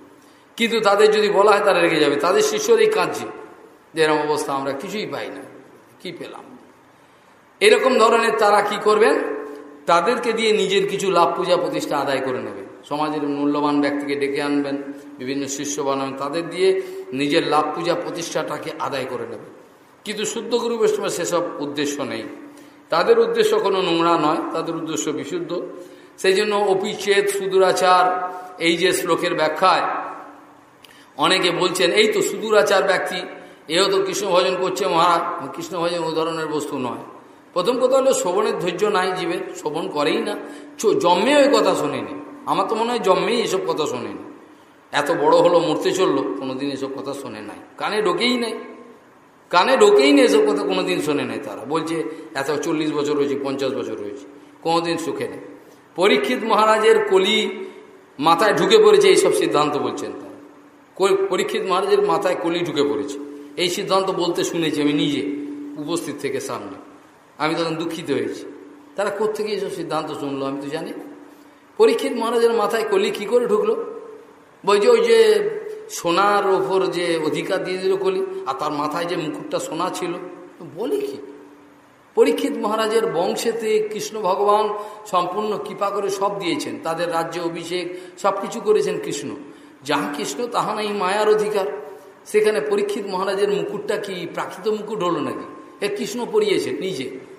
কিন্তু তাদের যদি বলা হয় তারা রেগে যাবে। তাদের শিষ্যরই কাঁদছে যে এরকম অবস্থা আমরা কিছুই পাই না। কি পেলাম? এরকম ধরনের তারা কি করবেন? তাদেরকে দিয়ে নিজের কিছু লাভ পূজা প্রতিষ্ঠা আদায় করে নেবে। সমাজের মূল্যবান ব্যক্তিকে ডেকে আনবেন, বিভিন্ন শিষ্য বানাবেন, তাদের দিয়ে নিজের লাভ পূজা প্রতিষ্ঠাটাকে আদায় করে নেবে। কিন্তু শুদ্ধ গুরু বৈষ্ণবের সেসব উদ্দেশ্য নেই। তাদের উদ্দেশ্য কোনো নোংরা নয়, তাদের উদ্দেশ্য বিশুদ্ধ। সেই জন্য অপিচ্ছেদ, সুদূরাচার, এই যে শ্লোকের ব্যাখ্যায় অনেকে বলছেন, এই তো সুদূরাচার ব্যক্তি এও তো কৃষ্ণ ভজন করছে মহারাজ। কৃষ্ণ ভজন ও ধরনের বস্তু নয়। প্রথম কথা হলো, শোভনের ধৈর্য নাই জীবের। শোভন করেই না। জন্মে ওই কথা শোনেনি। আমার তো মনে হয় জন্মেই এসব কথা শোনেনি। এত বড় হলো, মরতে চলল, কোনোদিন এসব কথা শোনে নাই। কানে ঢোকেই নাই। কানে ঢোকেই নেই এসব কথা কোনোদিন শোনে নাই তারা। বলছে, এত চল্লিশ বছর হয়েছে, পঞ্চাশ বছর হয়েছে। কোনোদিন সুখে নেই। পরীক্ষিত মহারাজের কলি মাথায় ঢুকে পড়েছে, এইসব সিদ্ধান্ত বলছেন তারা। পরীক্ষিত মহারাজের মাথায় কলি ঢুকে পড়েছে। এই সিদ্ধান্ত বলতে শুনেছি আমি নিজে, উপস্থিত থেকে সামনে। আমি তখন দুঃখিত হয়েছি। তারা কোথেকে এইসব সিদ্ধান্ত শুনলো আমি তো জানি। পরীক্ষিত মহারাজের মাথায় কলি কি করে ঢুকলো? বলছে ওই যে সোনার ওপর যে অধিকার দিয়ে দিল কলি, আর তার মাথায় যে মুকুটটা সোনা ছিল, বলি কি? পরীক্ষিত মহারাজের বংশেতে কৃষ্ণ ভগবান সম্পূর্ণ কৃপা করে সব দিয়েছেন। তাদের রাজ্য অভিষেক সব কিছু করেছেন কৃষ্ণ। যাহা কৃষ্ণ, তাহা নাই মায়ার অধিকার। সেখানে পরীক্ষিত মহারাজের মুকুটটা কি প্রাকৃত মুকুট হলো নাকি? এ কৃষ্ণ পরিয়েছে নিজে।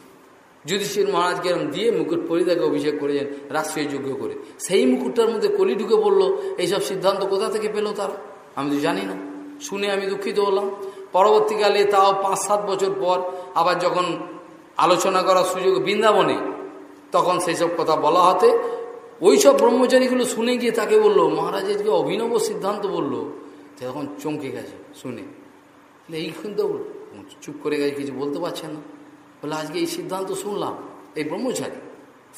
যুধিষ্ঠির মহারাজকে এরম দিয়ে মুকুট পরি তাকে অভিষেক করেছেন রাষ্ট্রীয় যোগ্য করে। সেই মুকুটটার মধ্যে কলি ঢুকে বলল এইসব সিদ্ধান্ত কোথা থেকে পেল তারা? আমি তো জানি না। শুনে আমি দুঃখিত হলাম। পরবর্তীকালে তাও পাঁচ সাত বছর পর আবার যখন আলোচনা করার সুযোগ বৃন্দাবনে, তখন সেই সব কথা বলা হতে ওই সব ব্রহ্মচারীগুলো শুনে গিয়ে তাকে বলল, মহারাজের যে অভিনব সিদ্ধান্ত বলল তখন চমকে গেছে শুনে। এইখান তো চুপ করে গেছে, কিছু বলতে পারছে না। বলে, আজকে এই সিদ্ধান্ত শুনলাম, এই ব্রহ্মচারী।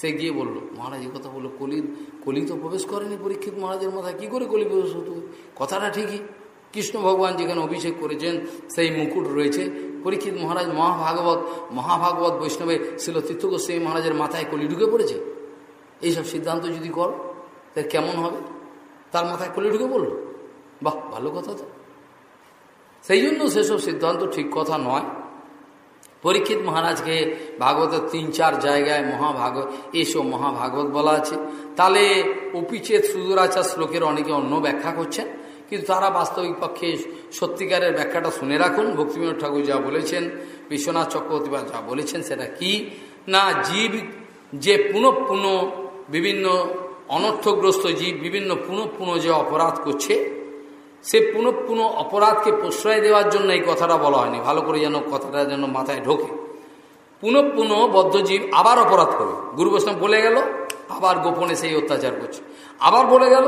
সে গিয়ে বলল, মহারাজ এই কথা বলল, কলি কলি তো প্রবেশ করেনি পরীক্ষিত মহারাজের মাথায়, কী করে কলি প্রবেশ হতো কথাটা ঠিকই, কৃষ্ণ ভগবান যেখানে অভিষেক করেছেন, সেই মুকুট রয়েছে। পরীক্ষিত মহারাজ, মহাভাগবত মহাভাগবত বৈষ্ণবে ছিল তীর্থগোস্বামী মহারাজের মাথায় কলি ঢুকে পড়েছে? এইসব সিদ্ধান্ত যদি কর, তাহলে কেমন হবে? তার মাথায় কলি ঢুকে পড়ল? বাহ, ভালো কথা তো। সেই জন্য সেসব সিদ্ধান্ত ঠিক কথা নয়। পরীক্ষিত মহারাজকে ভাগবতের তিন চার জায়গায় মহাভাগ এসব মহাভাগবত বলা আছে। তাহলে অপিচেত সুদূরাচার শ্লোকের অনেকে অন্য ব্যাখ্যা করছেন, কিন্তু তারা বাস্তবিক পক্ষে সত্যিকারের ব্যাখ্যাটা শুনে রাখুন। ভক্তিবিনোদ ঠাকুর যা বলেছেন, বিশ্বনাথ চক্রবর্তী যা বলেছেন, সেটা কি? না, জীব যে পুনঃ পুনঃ বিভিন্ন অনর্থগ্রস্ত জীব বিভিন্ন পুনঃ পুনঃ যে অপরাধ করছে সে পুনঃ পুনঃ অপরাধকে প্রশ্রয় দেওয়ার জন্য এই কথাটা বলা হয়নি। ভালো করে যেন কথাটা যেন মাথায় ঢোকে। পুনঃ পুনঃ বদ্ধজীব আবার অপরাধ করবে গুরু বৈষ্ণব বলে গেল, আবার গোপনে সেই অত্যাচার করছে। আবার বলে গেল,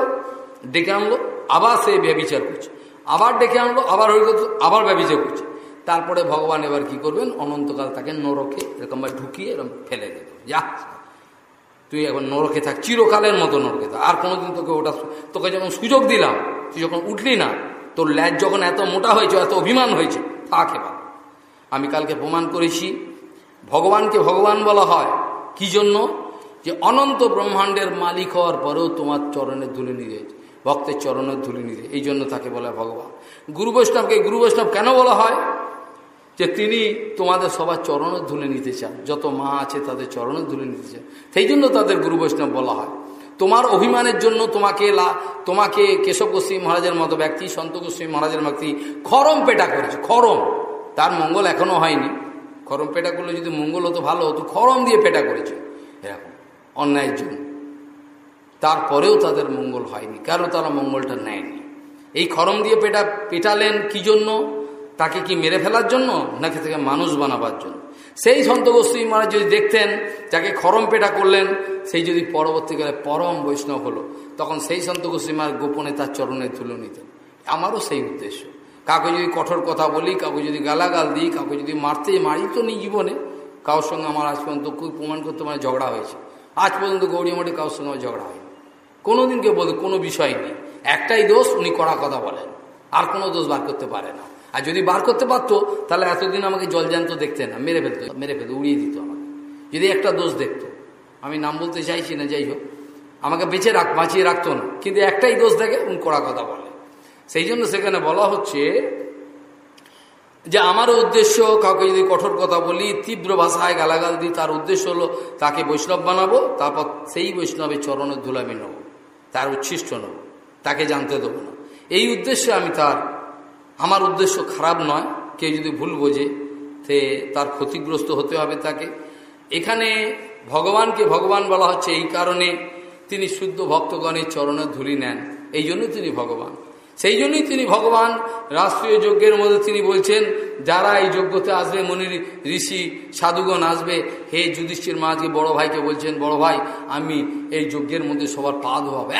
ডেকে আনলো, আবার সে ব্যবিচার করছে। আবার ডেকে আনলো, আবার হয়ে গেল আবার ব্যবিচার করছে। তারপরে ভগবান এবার কি করবেন? অনন্তকাল তাকে নরকে এরকমভাবে ঢুকিয়ে এরকম ফেলে দেবে যা। তুই এখন নরকে থাক, চিরকালের মতো নরকে থাক। আর কোনোদিন তোকে ওটা তোকে যেমন সুযোগ দিলাম তুই যখন উঠলি না, তোর ল্যাজ যখন এত মোটা হয়েছে, এত অভিমান হয়েছে থাক এবার আমি কালকে প্রমাণ করেছি, ভগবানকে ভগবান বলা হয়। কি জন্য? যে অনন্ত ব্রহ্মাণ্ডের মালিক হওয়ার পরেও তোমার চরণের ধুলে নিয়ে ভক্তের চরণের ধুলে নিয়ে এই জন্য তাকে বলা ভগবান। গুরু বৈষ্ণবকে গুরু বৈষ্ণব কেন বলা হয়? যে তিনি তোমাদের সবার চরণের ধুলে নিতে চান, যত মা আছে তাদের চরণের ধুলে নিতে চান। সেই জন্য তাদের গুরু বৈষ্ণব বলা হয়। তোমার অভিমানের জন্য তোমাকে তোমাকে কেশব গোস্বী মহারাজের মতো ব্যক্তি, সন্ত গোস্বী মহারাজের ব্যক্তি খরম পেটা করেছে, খরম। তার মঙ্গল এখনও হয়নি। খরম পেটা করলে যদি মঙ্গল হতো, ভালো হতো, খরম দিয়ে পেটা করেছে। এরকম, অন্যায়ের জন্য। তারপরেও তাদের মঙ্গল হয়নি, কেন তারা মঙ্গলটা নেয়নি? এই খরম দিয়ে পেটা, পেটালেন কি জন্য? তাকে কি মেরে ফেলার জন্য? নাকি তাকে মানুষ বানাবার জন্য? সেই সন্ত গোস্বী মহারাজ যদি দেখতেন, যাকে খরম পেটা করলেন, সেই যদি পরবর্তীকালে পরম বৈষ্ণব হলো, তখন সেই সন্ত গোস্বী মহারাজ গোপনে তার চরণে তুলে নিতেন। আমারও সেই উদ্দেশ্য। কাউকে যদি কঠোর কথা বলি, কাউকে যদি গালাগাল দিই, কাউকে যদি মারতে মারি তো নেই জীবনে। কারোর সঙ্গে আমার আজ পর্যন্ত খুব প্রমাণ করতে মানে ঝগড়া হয়েছে। আজ পর্যন্ত গৌরী কারোর সঙ্গে আমার ঝগড়া হয়নি। কোনোদিন কেউ বলতে কোনো বিষয় নেই। একটাই দোষ, উনি কড়া কথা বলেন। আর কোনো দোষ বার করতে পারে না। আর যদি বার করতে পারতো, তাহলে এতদিন আমাকে জল জলজান্ত দেখতে না, মেরে ফেলতো মেরে ফেলতো, উড়িয়ে দিত আমাকে। যদি একটা দোষ দেখতো, আমি নাম বলতে চাইছি না, যাই হোক, আমাকে বেঁচে রাখ, বাঁচিয়ে রাখতো না। কিন্তু একটাই দোষ দেখে উনি কড়া কথা বলে। সেই জন্য সেখানে বলা হচ্ছে যে আমার উদ্দেশ্য, কাউকে যদি কঠোর কথা বলি, তীব্র ভাষায় গালাগাল দিই, তার উদ্দেশ্য হলো তাকে বৈষ্ণব বানাবো, তারপর সেই বৈষ্ণবের চরণের ধুলামি নেব, তার উচ্ছিষ্ট নেব, তাকে জানতে দেবো না। এই উদ্দেশ্যে আমি তার আমার উদ্দেশ্য খারাপ নয়, কেউ যদি ভুল বোঝে, তে তার ক্ষতিগ্রস্ত হতে হবে তাকে। এখানে ভগবানকে ভগবান বলা হচ্ছে, এই কারণে তিনি শুদ্ধ ভক্তগণের চরণের ধুলি নেন। এই জন্য তিনি ভগবান। সেই জন্যই তিনি ভগবান। রাষ্ট্রীয় যজ্ঞের মধ্যে তিনি বলছেন, যারা এই যজ্ঞতে আসবে মনির ঋষি, সাধুগণ আসবে, হে যুধিষ্ঠির মাঝকে বড় ভাইকে বলছেন, বড় ভাই, আমি এই যজ্ঞের মধ্যে সবার পা ধোয়াবে।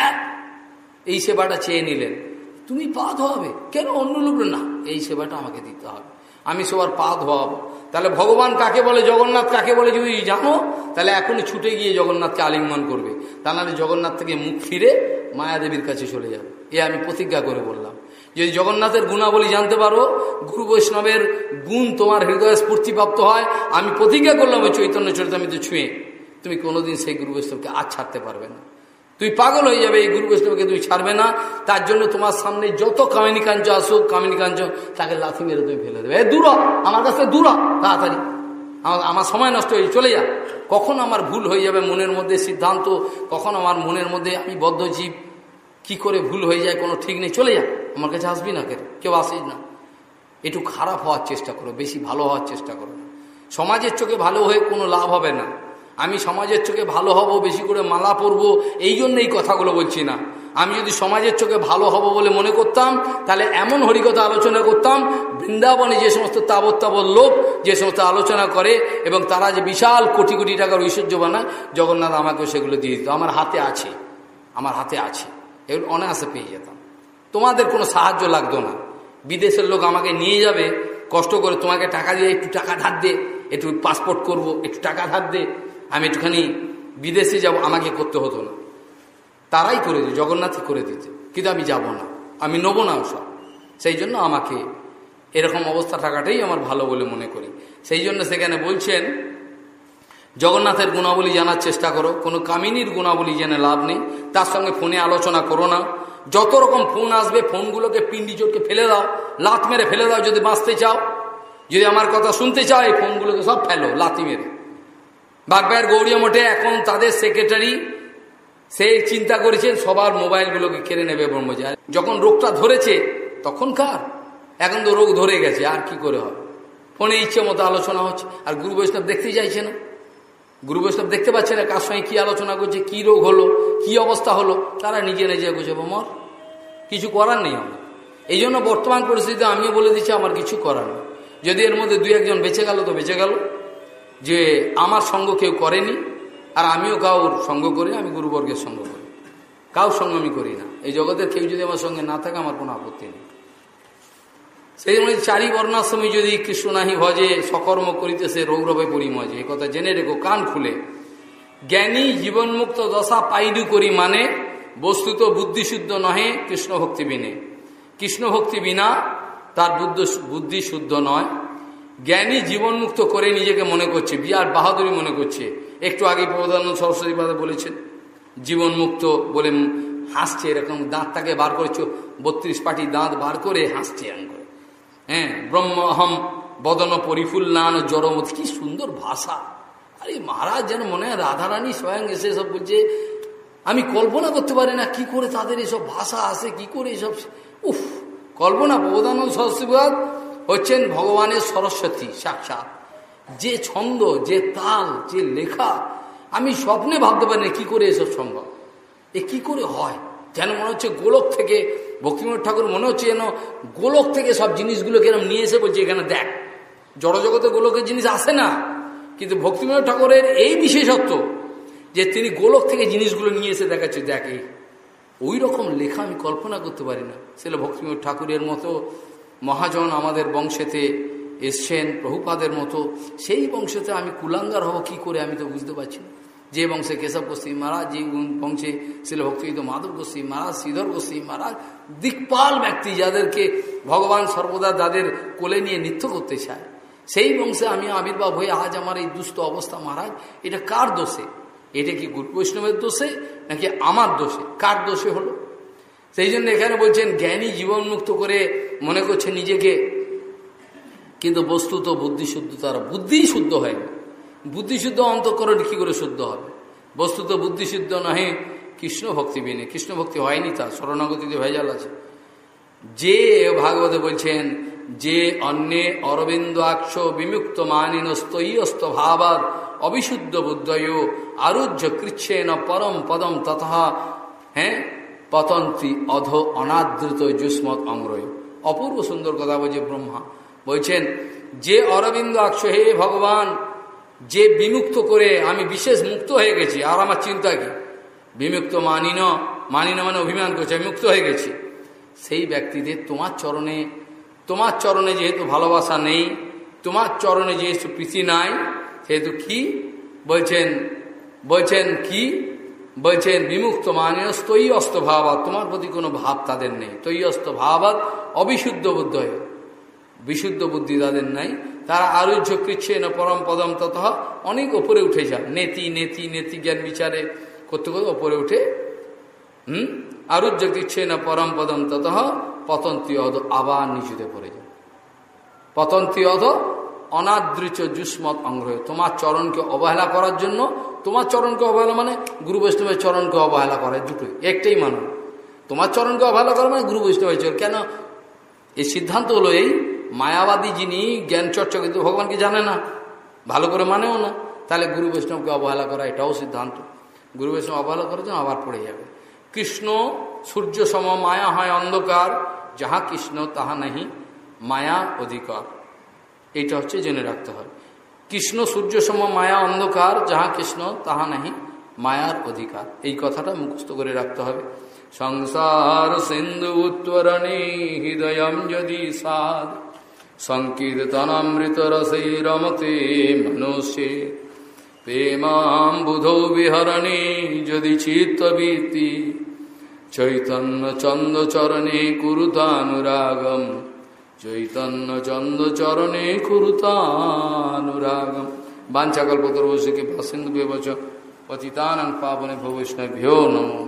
এই সেবাটা চেয়ে নিলেন। তুমি পা ধোয়াবে কেন অন্য লোক? না, এই সেবাটা আমাকে দিতে হবে। আমি সবার পা ধোয়াবো তাহলে ভগবান কাকে বলে? জগন্নাথ কাকে বলে যদি জানো, তাহলে এখনই ছুটে গিয়ে জগন্নাথকে আলিঙ্গন করবে। তা নাহলে জগন্নাথ থেকে মুখ ফিরে মায়াদেবীর কাছে চলে যাবে। এ আমি প্রতিজ্ঞা করে বললাম। যদি জগন্নাথের গুণাবলী জানতে পারো, গুরু বৈষ্ণবের গুণ তোমার হৃদয়ে স্ফূর্তিপ্রাপ্ত হয়, আমি প্রতিজ্ঞা করলাম ওই চৈতন্য চরিতামিতে ছুঁয়ে। তুমি কোনোদিন সেই গুরু বৈষ্ণবকে আর ছাড়তে পারবে না। তুই পাগল হয়ে যাবে, এই গুরু বৈষ্ণবকে তুই ছাড়বে না। তার জন্য তোমার সামনে যত কামিনী কাঞ্চ আসুক কামিনী কাঞ্চ তাকে লাথি মেরে তুমি ফেলে দেবে। এ, দূর আমার কাছে দূর তাড়াতাড়ি। আমার আমার সময় নষ্ট হয়ে চলে যা। কখন আমার ভুল হয়ে যাবে মনের মধ্যে সিদ্ধান্ত? কখন আমার মনের মধ্যে আমি বদ্ধ জীব? কি করে ভুল হয়ে যায় কোনো ঠিক নেই, চলে যা। আমার কাছে আসবি না কেন? কেউ আসিস না। একটু খারাপ হওয়ার চেষ্টা করো, বেশি ভালো হওয়ার চেষ্টা করো। সমাজের চোখে ভালো হয়ে কোনো লাভ হবে না। আমি সমাজের চোখে ভালো হব, বেশি করে মালা পরব, এই জন্য এই কথাগুলো বলছি না। আমি যদি সমাজের চোখে ভালো হব বলে মনে করতাম, তাহলে এমন হরিকথা আলোচনা করতাম, বৃন্দাবনে যে সমস্ত তাবৎ লোক, যে সমস্ত আলোচনা করে, এবং তারা যে বিশাল কোটি কোটি টাকার ঐশ্বর্য বানায়, জগন্নাথ আমাকে সেগুলো দিয়ে দিত। আমার হাতে আছে, আমার হাতে আছে। এগুলো অনায়াসে পেয়ে যেতাম। তোমাদের কোনো সাহায্য লাগতো না। বিদেশের লোক আমাকে নিয়ে যাবে, কষ্ট করে তোমাকে টাকা দিয়ে একটু টাকা ধার দে, একটু পাসপোর্ট করব, একটু টাকা ধার দে। আমি একটুখানি বিদেশে যাব, আমাকে করতে হতো না। তারাই করে দিত, জগন্নাথই করে দিতে। কিন্তু আমি যাব না, আমি নেব না ওসব। সেই জন্য আমাকে এরকম অবস্থা থাকাটাই আমার ভালো বলে মনে করি। সেই জন্য সেখানে বলছেন, জগন্নাথের গুণাবলী জানার চেষ্টা করো, কোনো কামিনীর গুণাবলী জেনে লাভ নেই। তার সঙ্গে ফোনে আলোচনা করো না। যত রকম ফোন আসবে, ফোনগুলোকে পিন্ডি চোটকে ফেলে দাও লাত মেরে ফেলে দাও যদি বাঁচতে চাও। যদি আমার কথা শুনতে চাও, এই ফোনগুলোকে সব ফেলো লাতি মেরে। বাগবায়ের গৌরীয় মঠে এখন তাদের সেক্রেটারি সে চিন্তা করেছেন সবার মোবাইলগুলোকে কেড়ে নেবে ব্রহ্মচার। যখন রোগটা ধরেছে তখন কার এখন তো রোগ ধরে গেছে, আর কি করে হবে? ফোনে ইচ্ছে মতো আলোচনা হচ্ছে, আর গুরু বৈষ্ণব দেখতে চাইছে না। গুরু বৈষ্ণব দেখতে পাচ্ছে না কার সঙ্গে কি আলোচনা করছে, কি রোগ হলো, কি অবস্থা হলো, তারা নিজে নিজে বুঝে মর। কিছু করার নেই আমার। এই জন্য বর্তমান পরিস্থিতিতে আমিও বলে দিচ্ছি, আমার কিছু করার নেই। যদি এর মধ্যে দুই একজন বেঁচে গেল, তো বেঁচে গেল। যে আমার সঙ্গ কেউ করেনি, আর আমিও কাউর সঙ্গ করি, আমি গুরুবর্গের সঙ্গ করি। কাউ সঙ্গ আমি করি না। এই জগতের কেউ যদি আমার সঙ্গে না থাকে, আমার কোনো আপত্তি নেই। সেই জন্য চারি বর্ণাশ্রমী যদি কৃষ্ণ নাহি ভজে, সকর্ম করিতেছে, রৌরবে পরিমজে এ কথা জেনে রেখো, কান খুলে। জ্ঞানী জীবনমুক্ত দশা পাইডু করি মানে বস্তুত বুদ্ধিশুদ্ধ নহে, কৃষ্ণ ভক্তি বিনে। কৃষ্ণ ভক্তি বিনা তার বুদ্ধ বুদ্ধি শুদ্ধ নয়। জ্ঞানী জীবনমুক্ত করে নিজেকে মনে করছে, বিরাট বাহাদুরি মনে করছে। একটু আগে প্রধানন্দ সরস্বতী পাদা বলেছেন, জীবনমুক্ত বলে হাসছে, এরকম দাঁতটাকে বার করেছ, বত্রিশ পাটি দাঁত বার করে হাসছে এরকম করে হ্যাঁ ব্রহ্ম অহম বদন পরিফুল্লান জড়মত কি সুন্দর ভাষা। আরে মহারাজ যেন মনে হয় রাধারানী স্বয়ং এসে সব বলছে, আমি কল্পনা করতে পারি না কি করে তাদের এসব ভাষা আসে, কি করে এসব উফ, কল্পনা প্রবোধানন্দ সরস্বতীবাদ হচ্ছেন ভগবানের সরস্বতী, সাক্ষাৎ। যে ছন্দ, যে তাল, যে লেখা, আমি স্বপ্নে ভাবতে পারি না কি করে এসব সম্ভব। এ কি করে হয়? যেন মনে হচ্ছে গোলক থেকে, ভক্তিমোহন ঠাকুর মনে হচ্ছে যেন গোলক থেকে সব জিনিসগুলো কেরম নিয়ে এসে বলছে, এখানে দেখ, জড়জগতে গোলকের জিনিস আসে না। কিন্তু ভক্তিমোহন ঠাকুরের এই বিশেষত্ব, যে তিনি গোলক থেকে জিনিসগুলো নিয়ে এসে দেখাচ্ছে, দেখ ওই রকম লেখা আমি কল্পনা করতে পারি না। সেটা ভক্তিমোহন ঠাকুরের মতো মহাজন আমাদের বংশেতে এসছেন, প্রভুপাদের মতো। সেই বংশেতে আমি কুলাঙ্গার হব, কি করে আমি তো বুঝতে পারছি যে বংশে কেশব গোস্বী মহারাজ, যে বংশে শিল ভক্তিত মাধব গোস্বী মহারাজ, শ্রীধর গোস্বী মহারাজ, দিকপাল ব্যক্তি যাদেরকে ভগবান সর্বদা যাদের কোলে নিয়ে নৃত্য করতে চায়। সেই বংশে আমি আবির্ভাব হয়ে আজ আমার এই দুস্থ অবস্থা মহারাজ, এটা কার দোষে? এটা কি গুরু বৈষ্ণবের দোষে, নাকি আমার দোষে? কার দোষে হলো? সেই জন্য এখানে বলছেন, জ্ঞানী জীবন মুক্ত করে মনে করছে নিজেকে। কিন্তু বস্তুত বুদ্ধিশুদ্ধ তার বুদ্ধিই শুদ্ধ হয়। না বুদ্ধিশুদ্ধ অন্তঃকরণ কী করে শুদ্ধ হবে? বস্তুত বুদ্ধিশুদ্ধ নহে, কৃষ্ণ ভক্তি বিনে। কৃষ্ণ ভক্তি হয়নি তার, শরণাগতিতে ভেজাল আছে। যে ভাগবতে বলছেন, যে অন্যে অরবিন্দ আক্ষ বিমুক্ত মানিন স্তৈয়স্ত ভাবাদ অবিশুদ্ধ বুদ্ধয় আরুহ্য কৃচ্ছেন পরম পদম তথা হ্যাঁ পতন্ত্রী অধ অনাদৃত যুষ্মত অঙ্গ্রয় অপূর্ব সুন্দর কথা বলছে ব্রহ্মা। বলছেন, যে অরবিন্দ আক্ষ, হে ভগবান, যে বিমুক্ত করে আমি বিশেষ মুক্ত হয়ে গেছি, আর আমার চিন্তা কি? বিমুক্ত মানিন মানিন মানে অভিমান করছে, আমি মুক্ত হয়ে গেছি। সেই ব্যক্তিদের তোমার চরণে তোমার চরণে যেহেতু ভালোবাসা নেই, তোমার চরণে যেহেতু প্রীতি নাই, সেহেতু কি? বলছেন বলছেন কি? বলছেন, বিমুক্ত মানীয় স্তৈ অস্ত ভাবাত। তোমার প্রতি কোনো ভাব তাদের নেই। তৈ অস্ত ভাবাত অবিশুদ্ধ বুদ্ধ হয়ে। বিশুদ্ধ বুদ্ধি তাদের নাই। তারা আরুহ্য কৃচ্ছে না পরম পদম তত অনেক ওপরে উঠে যান। নেতি নেতি নেতি, জ্ঞান বিচারে করতে করতে ওপরে উঠে। হুম? আরুহ্য কৃচ্ছে না পরম পদম তত পতন্তি অধ আবার নিচুতে পড়ে যায় পতন্তি অধ অনাদৃচ যুষ্মত অঙ্গ্রহ তোমার চরণকে অবহেলা করার জন্য, তোমার চরণকে অবহেলা মানে গুরু বৈষ্ণবের চরণকে অবহেলা করে, দুটোই, একটাই মানুষ তোমার চরণকে অবহেলা করা মানে গুরু বৈষ্ণবের চরণ কেন? এই সিদ্ধান্ত হলো এই মায়াবাদী যিনি জ্ঞান চর্চা কিন্তু ভগবানকে জানে না? ভালো করে মানেও না। তাহলে গুরু বৈষ্ণবকে অবহেলা করা এটাও সিদ্ধান্ত। গুরু বৈষ্ণব অবহেলা করার জন্য আবার পড়ে যাবে। কৃষ্ণ সূর্য সম, মায়া হয় অন্ধকার, যাহা কৃষ্ণ তাহা নাহি, মায়া অধিকার। এইটা হচ্ছে জেনে রাখতে হয়। কৃষ্ণ, সূর্য সম, মায়া, অন্ধকার, যাহা কৃষ্ণ, তাহা নাহি, মায়ার অধিকার। এই কথাটা মুখস্থ করে রাখতে হবে। সংসার সিন্ধু উত্তরণে হৃদয় যদি সাদ সংকীর্তনামৃত রসে রমতে মনুষ্যে প্রেমাম বুধৌ বিহরণে যদি চিত্তবৃত্তি চৈতন্য চন্দ চরণে কুরুতানুরাগম চৈতন্য চন্দ চরণে কুরুতানুরাগম। বাঞ্ছাকল্পতর্বশিকে পাসিন্ধু ব্যবচ পতিতানং পাবনে ভবৈষ্ণভ্যো নমো।